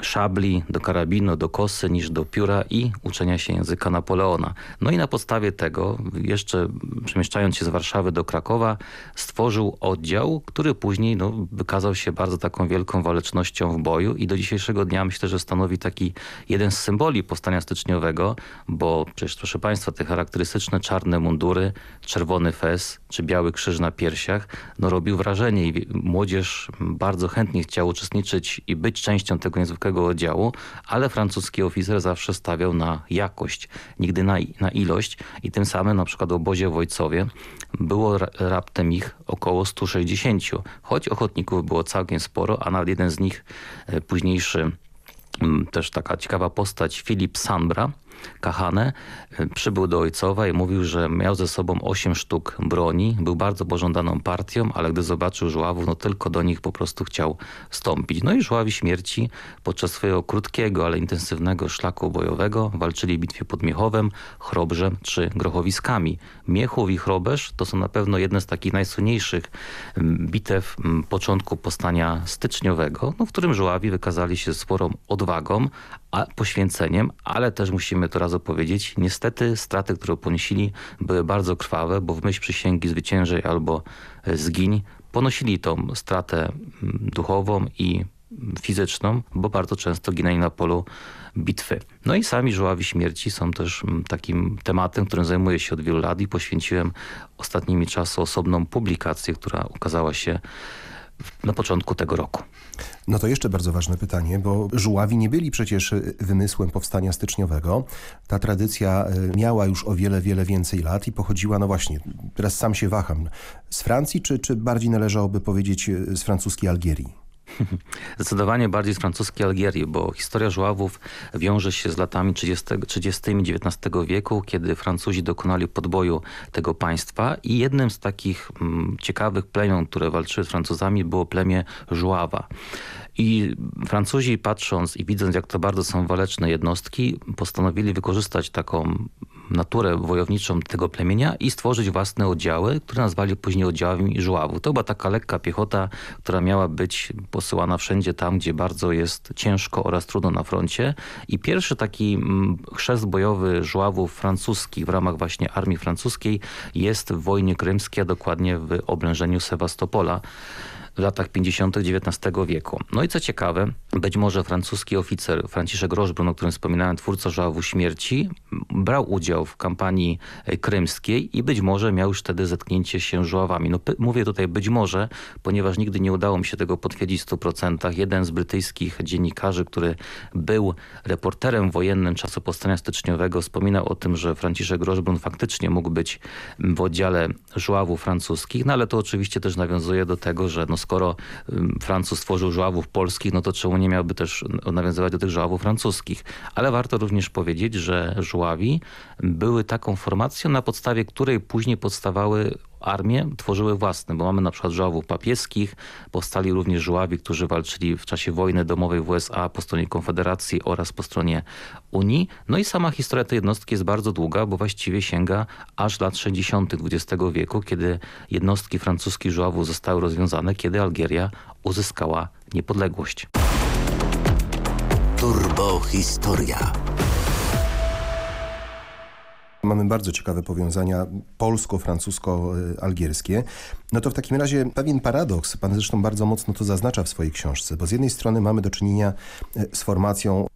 szabli, do karabinu, do kosy niż do pióra i uczenia się języka Napoleona. No i na podstawie tego, jeszcze przemieszczając się z Warszawy do Krakowa, stworzył oddział, który później no, wykazał się bardzo taką wielką walecznością w boju i do dzisiejszego dnia myślę, że stanowi taki jeden z symboli powstania styczniowego, bo przecież proszę Państwa, te charakterystyczne czarne mundury, czerwony fez czy biały krzyż na piersiach, no robił wrażenie i młodzież bardzo chętnie chciała uczestniczyć i być częścią tego niezwykłego oddziału, ale francuski oficer zawsze stawiał na jakość, nigdy na, na ilość. I tym samym na przykład w obozie w Wojcowie było raptem ich około 160, choć ochotników było całkiem sporo, a nawet jeden z nich, e, późniejszy też taka ciekawa postać, Filip Sambra, Kahane, przybył do Ojcowa i mówił, że miał ze sobą 8 sztuk broni, był bardzo pożądaną partią, ale gdy zobaczył żuławów, no tylko do nich po prostu chciał wstąpić. No i żuławi śmierci podczas swojego krótkiego, ale intensywnego szlaku bojowego walczyli w bitwie pod Miechowem, Chrobrzem czy Grochowiskami. Miechów i Chroberz to są na pewno jedne z takich najsłynniejszych bitew początku powstania styczniowego, no, w którym żuławi wykazali się sporą odwagą, a poświęceniem, ale też musimy to raz powiedzieć, niestety straty, które ponosili były bardzo krwawe, bo w myśl przysięgi zwyciężej albo zgiń ponosili tą stratę duchową i fizyczną, bo bardzo często ginęli na polu bitwy. No i sami żuławi śmierci są też takim tematem, którym zajmuję się od wielu lat i poświęciłem ostatnimi czasy osobną publikację, która ukazała się na początku tego roku. No to jeszcze bardzo ważne pytanie, bo żuławi nie byli przecież wymysłem powstania styczniowego. Ta tradycja miała już o wiele, wiele więcej lat i pochodziła, no właśnie, teraz sam się waham, z Francji, czy, czy bardziej należałoby powiedzieć z francuskiej Algierii? Zdecydowanie bardziej z francuskiej Algierii, bo historia żuławów wiąże się z latami 30, 30 XIX wieku, kiedy Francuzi dokonali podboju tego państwa i jednym z takich mm, ciekawych plemion, które walczyły z Francuzami było plemię żuława. I Francuzi patrząc i widząc jak to bardzo są waleczne jednostki, postanowili wykorzystać taką naturę wojowniczą tego plemienia i stworzyć własne oddziały, które nazwali później oddziałami żuławów. To była taka lekka piechota, która miała być posyłana wszędzie tam, gdzie bardzo jest ciężko oraz trudno na froncie. I pierwszy taki mm, chrzest bojowy żuławów francuskich w ramach właśnie armii francuskiej jest w wojnie krymskiej, a dokładnie w oblężeniu Sewastopola w latach 50. XIX wieku. No i co ciekawe, być może francuski oficer Franciszek Rożbrun, o którym wspominałem, twórca żałowu śmierci, brał udział w kampanii e, krymskiej i być może miał już wtedy zetknięcie się z żuławami. No, mówię tutaj być może, ponieważ nigdy nie udało mi się tego potwierdzić w 100%. Jeden z brytyjskich dziennikarzy, który był reporterem wojennym czasu powstania styczniowego, wspominał o tym, że Franciszek Rożbrun faktycznie mógł być w oddziale żuławów francuskich, no ale to oczywiście też nawiązuje do tego, że no, skoro Francuz stworzył żuławów polskich, no to czemu nie miałby też nawiązywać do tych żuławów francuskich. Ale warto również powiedzieć, że żuławi były taką formacją, na podstawie której później powstawały armie tworzyły własne, bo mamy na przykład żuławów papieskich, powstali również żuławi, którzy walczyli w czasie wojny domowej w USA po stronie Konfederacji oraz po stronie Unii. No i sama historia tej jednostki jest bardzo długa, bo właściwie sięga aż lat 60. XX wieku, kiedy jednostki francuskich żuławów zostały rozwiązane, kiedy Algieria uzyskała niepodległość. Turbo Historia. Mamy bardzo ciekawe powiązania polsko-francusko-algierskie. No to w takim razie pewien paradoks, pan zresztą bardzo mocno to zaznacza w swojej książce, bo z jednej strony mamy do czynienia e, z formacją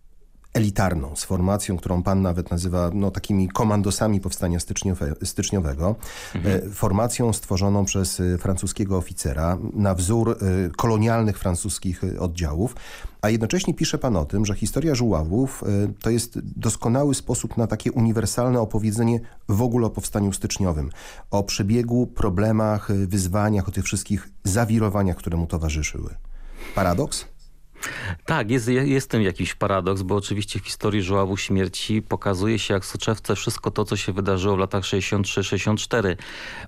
elitarną, z formacją, którą pan nawet nazywa no, takimi komandosami powstania styczniowe, styczniowego. Mhm. E, formacją stworzoną przez e, francuskiego oficera na wzór kolonialnych francuskich oddziałów. A jednocześnie pisze pan o tym, że historia żuławów to jest doskonały sposób na takie uniwersalne opowiedzenie w ogóle o powstaniu styczniowym. O przebiegu, problemach, wyzwaniach, o tych wszystkich zawirowaniach, które mu towarzyszyły. Paradoks? Tak, jest, jest tym jakiś paradoks, bo oczywiście w historii żuławu śmierci pokazuje się jak soczewce wszystko to, co się wydarzyło w latach 63-64.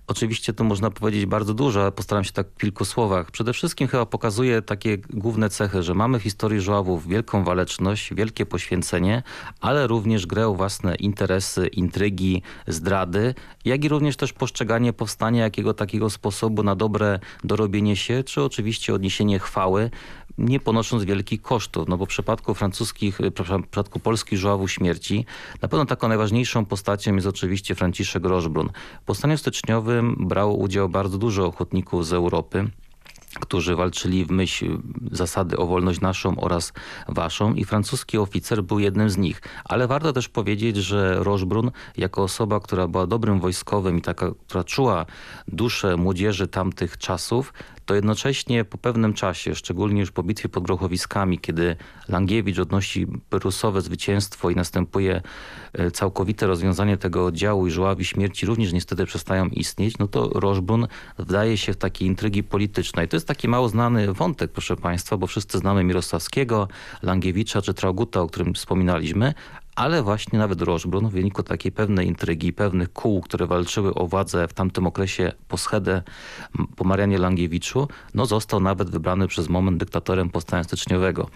Oczywiście tu można powiedzieć bardzo dużo, ale postaram się tak w kilku słowach. Przede wszystkim chyba pokazuje takie główne cechy, że mamy w historii żuławów wielką waleczność, wielkie poświęcenie, ale również grę o własne interesy, intrygi, zdrady, jak i również też postrzeganie powstania jakiego takiego sposobu na dobre dorobienie się, czy oczywiście odniesienie chwały, nie ponosząc wielkich kosztów. No bo w przypadku francuskich, w przypadku polskich żuławów śmierci na pewno taką najważniejszą postacią jest oczywiście Franciszek Rożbrun. W powstaniu styczniowym brał udział bardzo dużo ochotników z Europy którzy walczyli w myśl zasady o wolność naszą oraz waszą i francuski oficer był jednym z nich. Ale warto też powiedzieć, że Rożbrun jako osoba, która była dobrym wojskowym i taka, która czuła duszę młodzieży tamtych czasów, to jednocześnie po pewnym czasie, szczególnie już po bitwie pod Grochowiskami, kiedy Langiewicz odnosi perusowe zwycięstwo i następuje e, całkowite rozwiązanie tego oddziału i żuławi śmierci również niestety przestają istnieć, no to Rożbrun wdaje się w takie intrygi polityczne. I to jest taki mało znany wątek, proszę Państwa, bo wszyscy znamy Mirosławskiego, Langiewicza czy Trauguta, o którym wspominaliśmy, ale właśnie nawet Rożbrun w wyniku takiej pewnej intrygi, pewnych kół, które walczyły o władzę w tamtym okresie po Schedę, po Marianie Langiewiczu, no został nawet wybrany przez moment dyktatorem powstania styczniowego.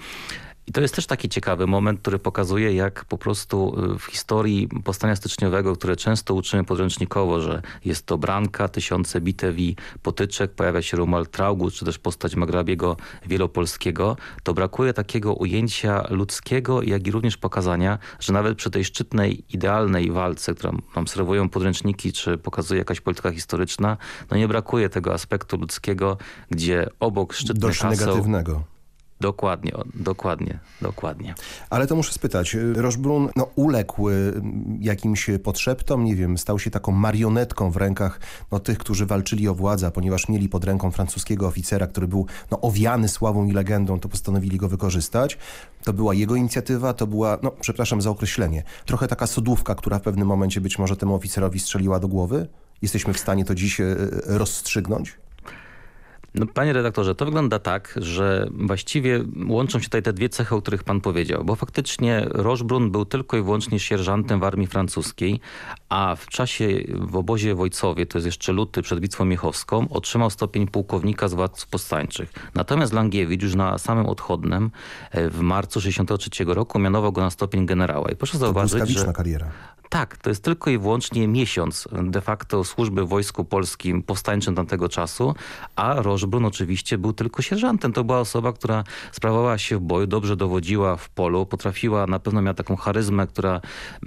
I to jest też taki ciekawy moment, który pokazuje, jak po prostu y, w historii powstania styczniowego, które często uczymy podręcznikowo, że jest to branka, tysiące bitew i potyczek, pojawia się Romuald Traugott, czy też postać Magrabiego Wielopolskiego, to brakuje takiego ujęcia ludzkiego, jak i również pokazania, że nawet przy tej szczytnej, idealnej walce, którą nam serwują podręczniki, czy pokazuje jakaś polityka historyczna, no nie brakuje tego aspektu ludzkiego, gdzie obok szczytnych Dość haseł... negatywnego. Dokładnie, dokładnie, dokładnie. Ale to muszę spytać, Rożbrun no, uległ y, jakimś podszeptom, nie wiem, stał się taką marionetką w rękach no, tych, którzy walczyli o władzę, ponieważ mieli pod ręką francuskiego oficera, który był no, owiany sławą i legendą, to postanowili go wykorzystać. To była jego inicjatywa, to była, no przepraszam za określenie, trochę taka sodówka, która w pewnym momencie być może temu oficerowi strzeliła do głowy? Jesteśmy w stanie to dziś y, rozstrzygnąć? No, panie redaktorze, to wygląda tak, że właściwie łączą się tutaj te dwie cechy, o których pan powiedział, bo faktycznie Rochebrun był tylko i wyłącznie sierżantem w armii francuskiej, a w czasie w obozie w Ojcowie, to jest jeszcze luty przed bitwą miechowską, otrzymał stopień pułkownika z władz powstańczych. Natomiast Langiewicz już na samym odchodnym e, w marcu 63 roku mianował go na stopień generała. I proszę zauważyć, że... kariera. Tak, to jest tylko i wyłącznie miesiąc de facto służby w Wojsku Polskim powstańczym tamtego czasu, a Rożbrun oczywiście był tylko sierżantem. To była osoba, która sprawowała się w boju, dobrze dowodziła w polu, potrafiła, na pewno miała taką charyzmę, która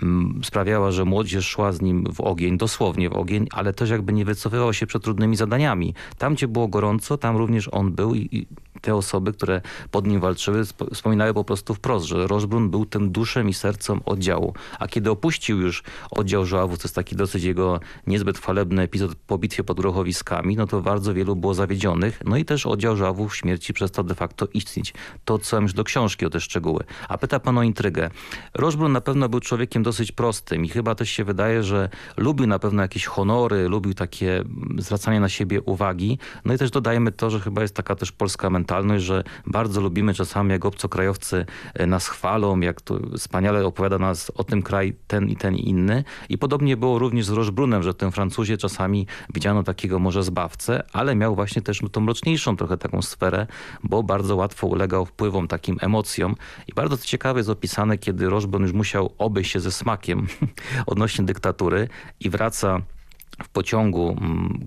mm, sprawiała, że młodzież szła z nim w ogień, dosłownie w ogień, ale też jakby nie wycofywał się przed trudnymi zadaniami. Tam, gdzie było gorąco, tam również on był i, i te osoby, które pod nim walczyły, wspominały po prostu wprost, że Rożbrun był tym duszem i sercem oddziału. A kiedy opuścił już oddział Żoławów, to jest taki dosyć jego niezbyt chwalebny epizod po bitwie pod Grochowiskami, no to bardzo wielu było zawiedzionych. No i też oddział Żoławów śmierci przestał de facto istnieć. To co już do książki o te szczegóły. A pyta pan o intrygę. Rożbrun na pewno był człowiekiem dosyć prostym i chyba też się wydaje, że lubił na pewno jakieś honory, lubił takie zwracanie na siebie uwagi. No i też dodajmy to, że chyba jest taka też polska mentalność, mentalność, że bardzo lubimy czasami, jak obcokrajowcy e, nas chwalą, jak to wspaniale opowiada nas o tym kraj ten i ten inny. I podobnie było również z Rożbrunem, że w tym Francuzie czasami widziano takiego może zbawcę, ale miał właśnie też tą mroczniejszą trochę taką sferę, bo bardzo łatwo ulegał wpływom, takim emocjom. I bardzo ciekawe jest opisane, kiedy Rożbrun już musiał obejść się ze smakiem odnośnie dyktatury i wraca w pociągu,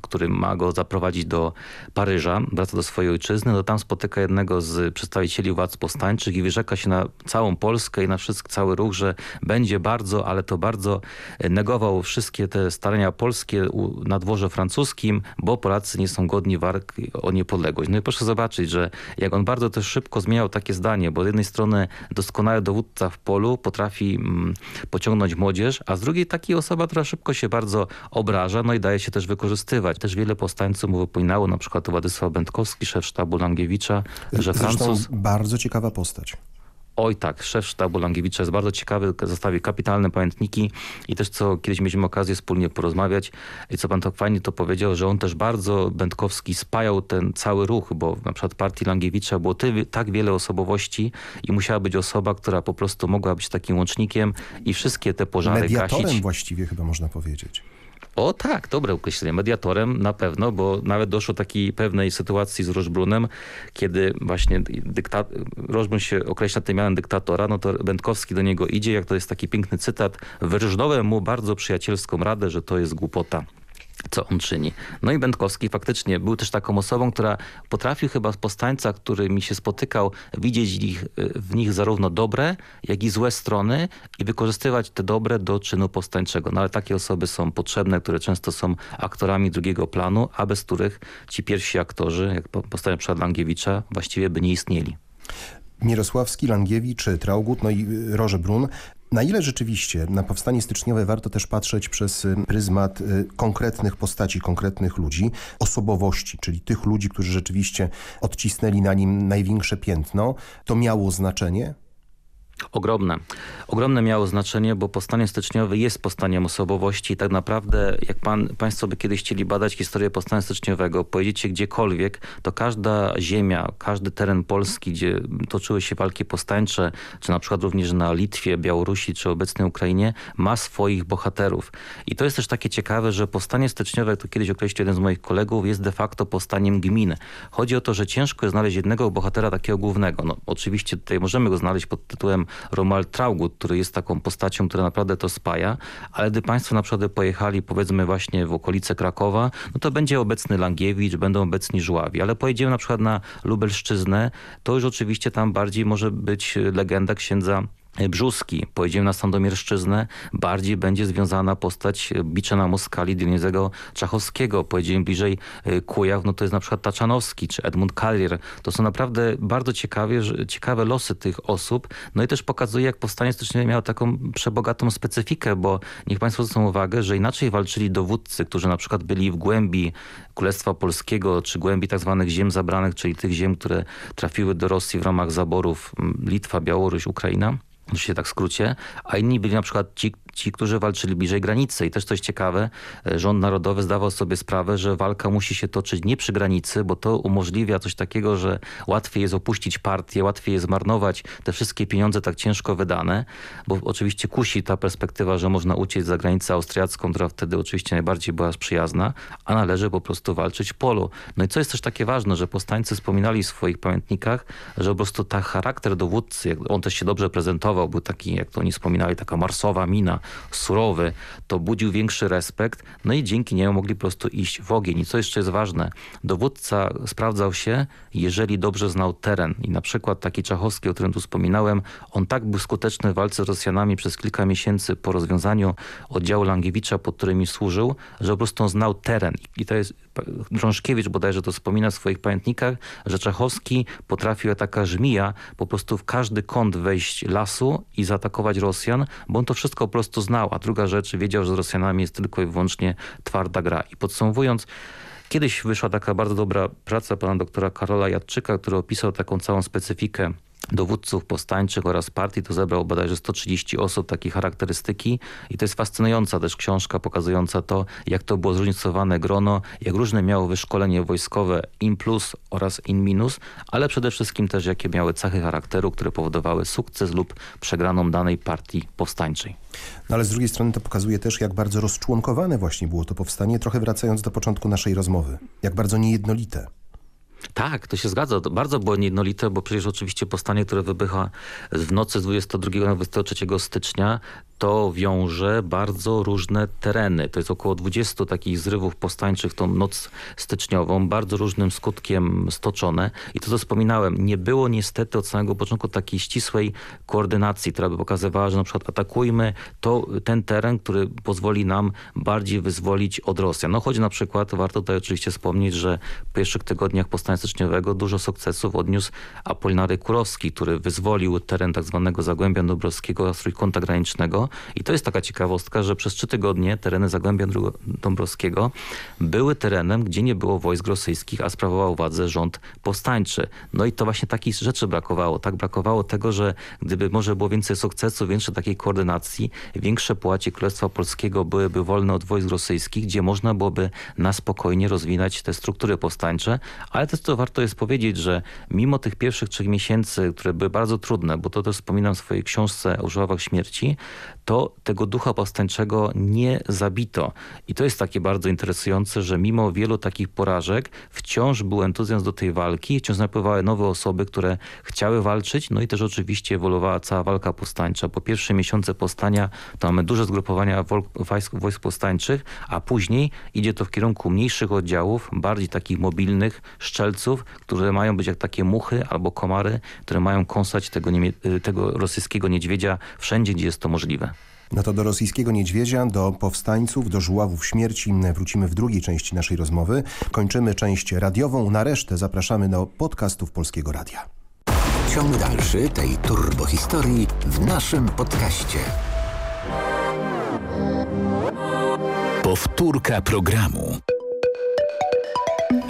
który ma go zaprowadzić do Paryża, wraca do swojej ojczyzny, to tam spotyka jednego z przedstawicieli władz powstańczych i wyrzeka się na całą Polskę i na wszystko, cały ruch, że będzie bardzo, ale to bardzo negował wszystkie te starania polskie na dworze francuskim, bo Polacy nie są godni walki o niepodległość. No i proszę zobaczyć, że jak on bardzo też szybko zmieniał takie zdanie, bo z jednej strony doskonały dowódca w polu potrafi pociągnąć młodzież, a z drugiej taki osoba, która szybko się bardzo obraża, no i daje się też wykorzystywać. Też wiele powstańców mu wypominało, na przykład Władysław Będkowski, szef sztabu Langiewicza, że Zresztą Francuz... bardzo ciekawa postać. Oj tak, szef sztabu Langiewicza jest bardzo ciekawy, zostawił kapitalne pamiętniki i też co kiedyś mieliśmy okazję wspólnie porozmawiać i co pan tak fajnie to powiedział, że on też bardzo Będkowski spajał ten cały ruch, bo na przykład partii Langiewicza było ty, tak wiele osobowości i musiała być osoba, która po prostu mogła być takim łącznikiem i wszystkie te pożary Mediatorem gasić. właściwie chyba można powiedzieć. O tak, dobre określenie. Mediatorem na pewno, bo nawet doszło do takiej pewnej sytuacji z Rożbrunem, kiedy właśnie. Rożbrun się określa tym mianem dyktatora, no to Będkowski do niego idzie, jak to jest taki piękny cytat, wyrżnąłem mu bardzo przyjacielską radę, że to jest głupota co on czyni. No i Będkowski faktycznie był też taką osobą, która potrafił chyba powstańca, który mi się spotykał, widzieć ich, w nich zarówno dobre, jak i złe strony i wykorzystywać te dobre do czynu powstańczego. No ale takie osoby są potrzebne, które często są aktorami drugiego planu, a bez których ci pierwsi aktorzy, jak powstanie przed Langiewicza, właściwie by nie istnieli. Mirosławski, Langiewicz, Traugut, no i Roże Brun na ile rzeczywiście na powstanie styczniowe warto też patrzeć przez y, pryzmat y, konkretnych postaci, konkretnych ludzi, osobowości, czyli tych ludzi, którzy rzeczywiście odcisnęli na nim największe piętno, to miało znaczenie? Ogromne. Ogromne miało znaczenie, bo powstanie styczniowe jest powstaniem osobowości i tak naprawdę jak pan, państwo by kiedyś chcieli badać historię powstania styczniowego, pojedziecie gdziekolwiek, to każda ziemia, każdy teren Polski, gdzie toczyły się walki powstańcze, czy na przykład również na Litwie, Białorusi, czy obecnej Ukrainie, ma swoich bohaterów. I to jest też takie ciekawe, że powstanie styczniowe, jak to kiedyś określił jeden z moich kolegów, jest de facto powstaniem gminy. Chodzi o to, że ciężko jest znaleźć jednego bohatera takiego głównego. No, oczywiście tutaj możemy go znaleźć pod tytułem Romuald Traugut, który jest taką postacią, która naprawdę to spaja, ale gdy państwo na przykład pojechali powiedzmy właśnie w okolice Krakowa, no to będzie obecny Langiewicz, będą obecni Żuławi, ale pojedziemy na przykład na Lubelszczyznę, to już oczywiście tam bardziej może być legenda księdza Brzuski, pojedziemy na Sandomierszczyznę, bardziej będzie związana postać bicza na Moskali Dionizego Czachowskiego. Pojedziemy bliżej y, Kujaw, no to jest na przykład Taczanowski czy Edmund Carrier. To są naprawdę bardzo ciekawie, ciekawe losy tych osób. No i też pokazuje, jak powstanie styczniowe miało taką przebogatą specyfikę, bo niech Państwo zwrócą uwagę, że inaczej walczyli dowódcy, którzy na przykład byli w głębi Królestwa Polskiego, czy głębi tak zwanych ziem zabranych, czyli tych ziem, które trafiły do Rosji w ramach zaborów Litwa, Białoruś, Ukraina oczywiście tak w skrócie, a inni byli na przykład ci, ci, którzy walczyli bliżej granicy. I też coś ciekawe, e, rząd narodowy zdawał sobie sprawę, że walka musi się toczyć nie przy granicy, bo to umożliwia coś takiego, że łatwiej jest opuścić partię, łatwiej jest zmarnować te wszystkie pieniądze tak ciężko wydane, bo oczywiście kusi ta perspektywa, że można uciec za granicę austriacką, która wtedy oczywiście najbardziej była przyjazna, a należy po prostu walczyć w polu. No i co jest też takie ważne, że powstańcy wspominali w swoich pamiętnikach, że po prostu ta charakter dowódcy, on też się dobrze prezentował, był taki, jak to oni wspominali, taka marsowa mina, surowy, to budził większy respekt, no i dzięki niemu mogli po prostu iść w ogień. I co jeszcze jest ważne, dowódca sprawdzał się, jeżeli dobrze znał teren. I na przykład taki Czachowski, o którym tu wspominałem, on tak był skuteczny w walce z Rosjanami przez kilka miesięcy po rozwiązaniu oddziału Langiewicza, pod którymi służył, że po prostu on znał teren. I to jest Drążkiewicz bodajże to wspomina w swoich pamiętnikach, że Czachowski potrafił taka żmija po prostu w każdy kąt wejść lasu i zaatakować Rosjan, bo on to wszystko po prostu znał. A druga rzecz, wiedział, że z Rosjanami jest tylko i wyłącznie twarda gra. I podsumowując, Kiedyś wyszła taka bardzo dobra praca pana doktora Karola Jadczyka, który opisał taką całą specyfikę dowódców powstańczych oraz partii, to zebrał bodajże 130 osób, takie charakterystyki i to jest fascynująca też książka pokazująca to, jak to było zróżnicowane grono, jak różne miało wyszkolenie wojskowe in plus oraz in minus, ale przede wszystkim też jakie miały cechy charakteru, które powodowały sukces lub przegraną danej partii powstańczej. No ale z drugiej strony to pokazuje też, jak bardzo rozczłonkowane właśnie było to powstanie, trochę wracając do początku naszej rozmowy, jak bardzo niejednolite. Tak, to się zgadza. Bardzo było niejednolite, bo przecież oczywiście powstanie, które wybycha w nocy z 22 na 23 stycznia, to wiąże bardzo różne tereny. To jest około 20 takich zrywów powstańczych tą noc styczniową, bardzo różnym skutkiem stoczone. I to, co wspominałem, nie było niestety od samego początku takiej ścisłej koordynacji, która by pokazywała, że na przykład atakujmy to, ten teren, który pozwoli nam bardziej wyzwolić od Rosjan. No choć na przykład, warto tutaj oczywiście wspomnieć, że w pierwszych tygodniach powstania styczniowego dużo sukcesów odniósł Apolinary Kurowski, który wyzwolił teren tak zwanego Zagłębia Dąbrowskiego z trójkąta granicznego i to jest taka ciekawostka, że przez trzy tygodnie tereny Zagłębia Dąbrowskiego były terenem, gdzie nie było wojsk rosyjskich, a sprawował władzę rząd powstańczy. No i to właśnie takich rzeczy brakowało. Tak brakowało tego, że gdyby może było więcej sukcesu, więcej takiej koordynacji, większe płacie Królestwa Polskiego byłyby wolne od wojsk rosyjskich, gdzie można byłoby na spokojnie rozwinąć te struktury powstańcze. Ale też to warto jest powiedzieć, że mimo tych pierwszych trzech miesięcy, które były bardzo trudne, bo to też wspominam w swojej książce o żałobach śmierci, to tego ducha powstańczego nie zabito. I to jest takie bardzo interesujące, że mimo wielu takich porażek wciąż był entuzjazm do tej walki, wciąż napływały nowe osoby, które chciały walczyć, no i też oczywiście ewoluowała cała walka powstańcza. Po pierwsze miesiące powstania to mamy duże zgrupowania wojsk, wojsk powstańczych, a później idzie to w kierunku mniejszych oddziałów, bardziej takich mobilnych szczelców, które mają być jak takie muchy albo komary, które mają kąsać tego, tego rosyjskiego niedźwiedzia wszędzie, gdzie jest to możliwe. No to do rosyjskiego niedźwiedzia, do powstańców, do żuławów śmierci wrócimy w drugiej części naszej rozmowy. Kończymy część radiową, na resztę zapraszamy do podcastów Polskiego Radia. Ciąg dalszy tej turbohistorii w naszym podcaście. Powtórka programu.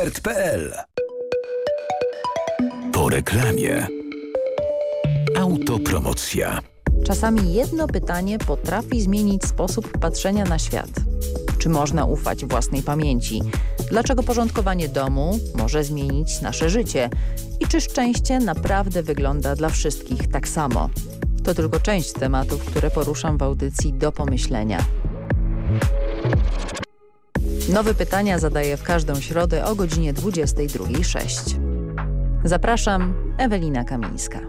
mediaexpert.pl. Po reklamie. Autopromocja. Czasami jedno pytanie potrafi zmienić sposób patrzenia na świat. Czy można ufać własnej pamięci? Dlaczego porządkowanie domu może zmienić nasze życie? I czy szczęście naprawdę wygląda dla wszystkich tak samo? To tylko część tematów, które poruszam w audycji do pomyślenia. Nowe pytania zadaję w każdą środę o godzinie 22.06. Zapraszam, Ewelina Kamińska.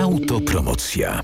Autopromocja.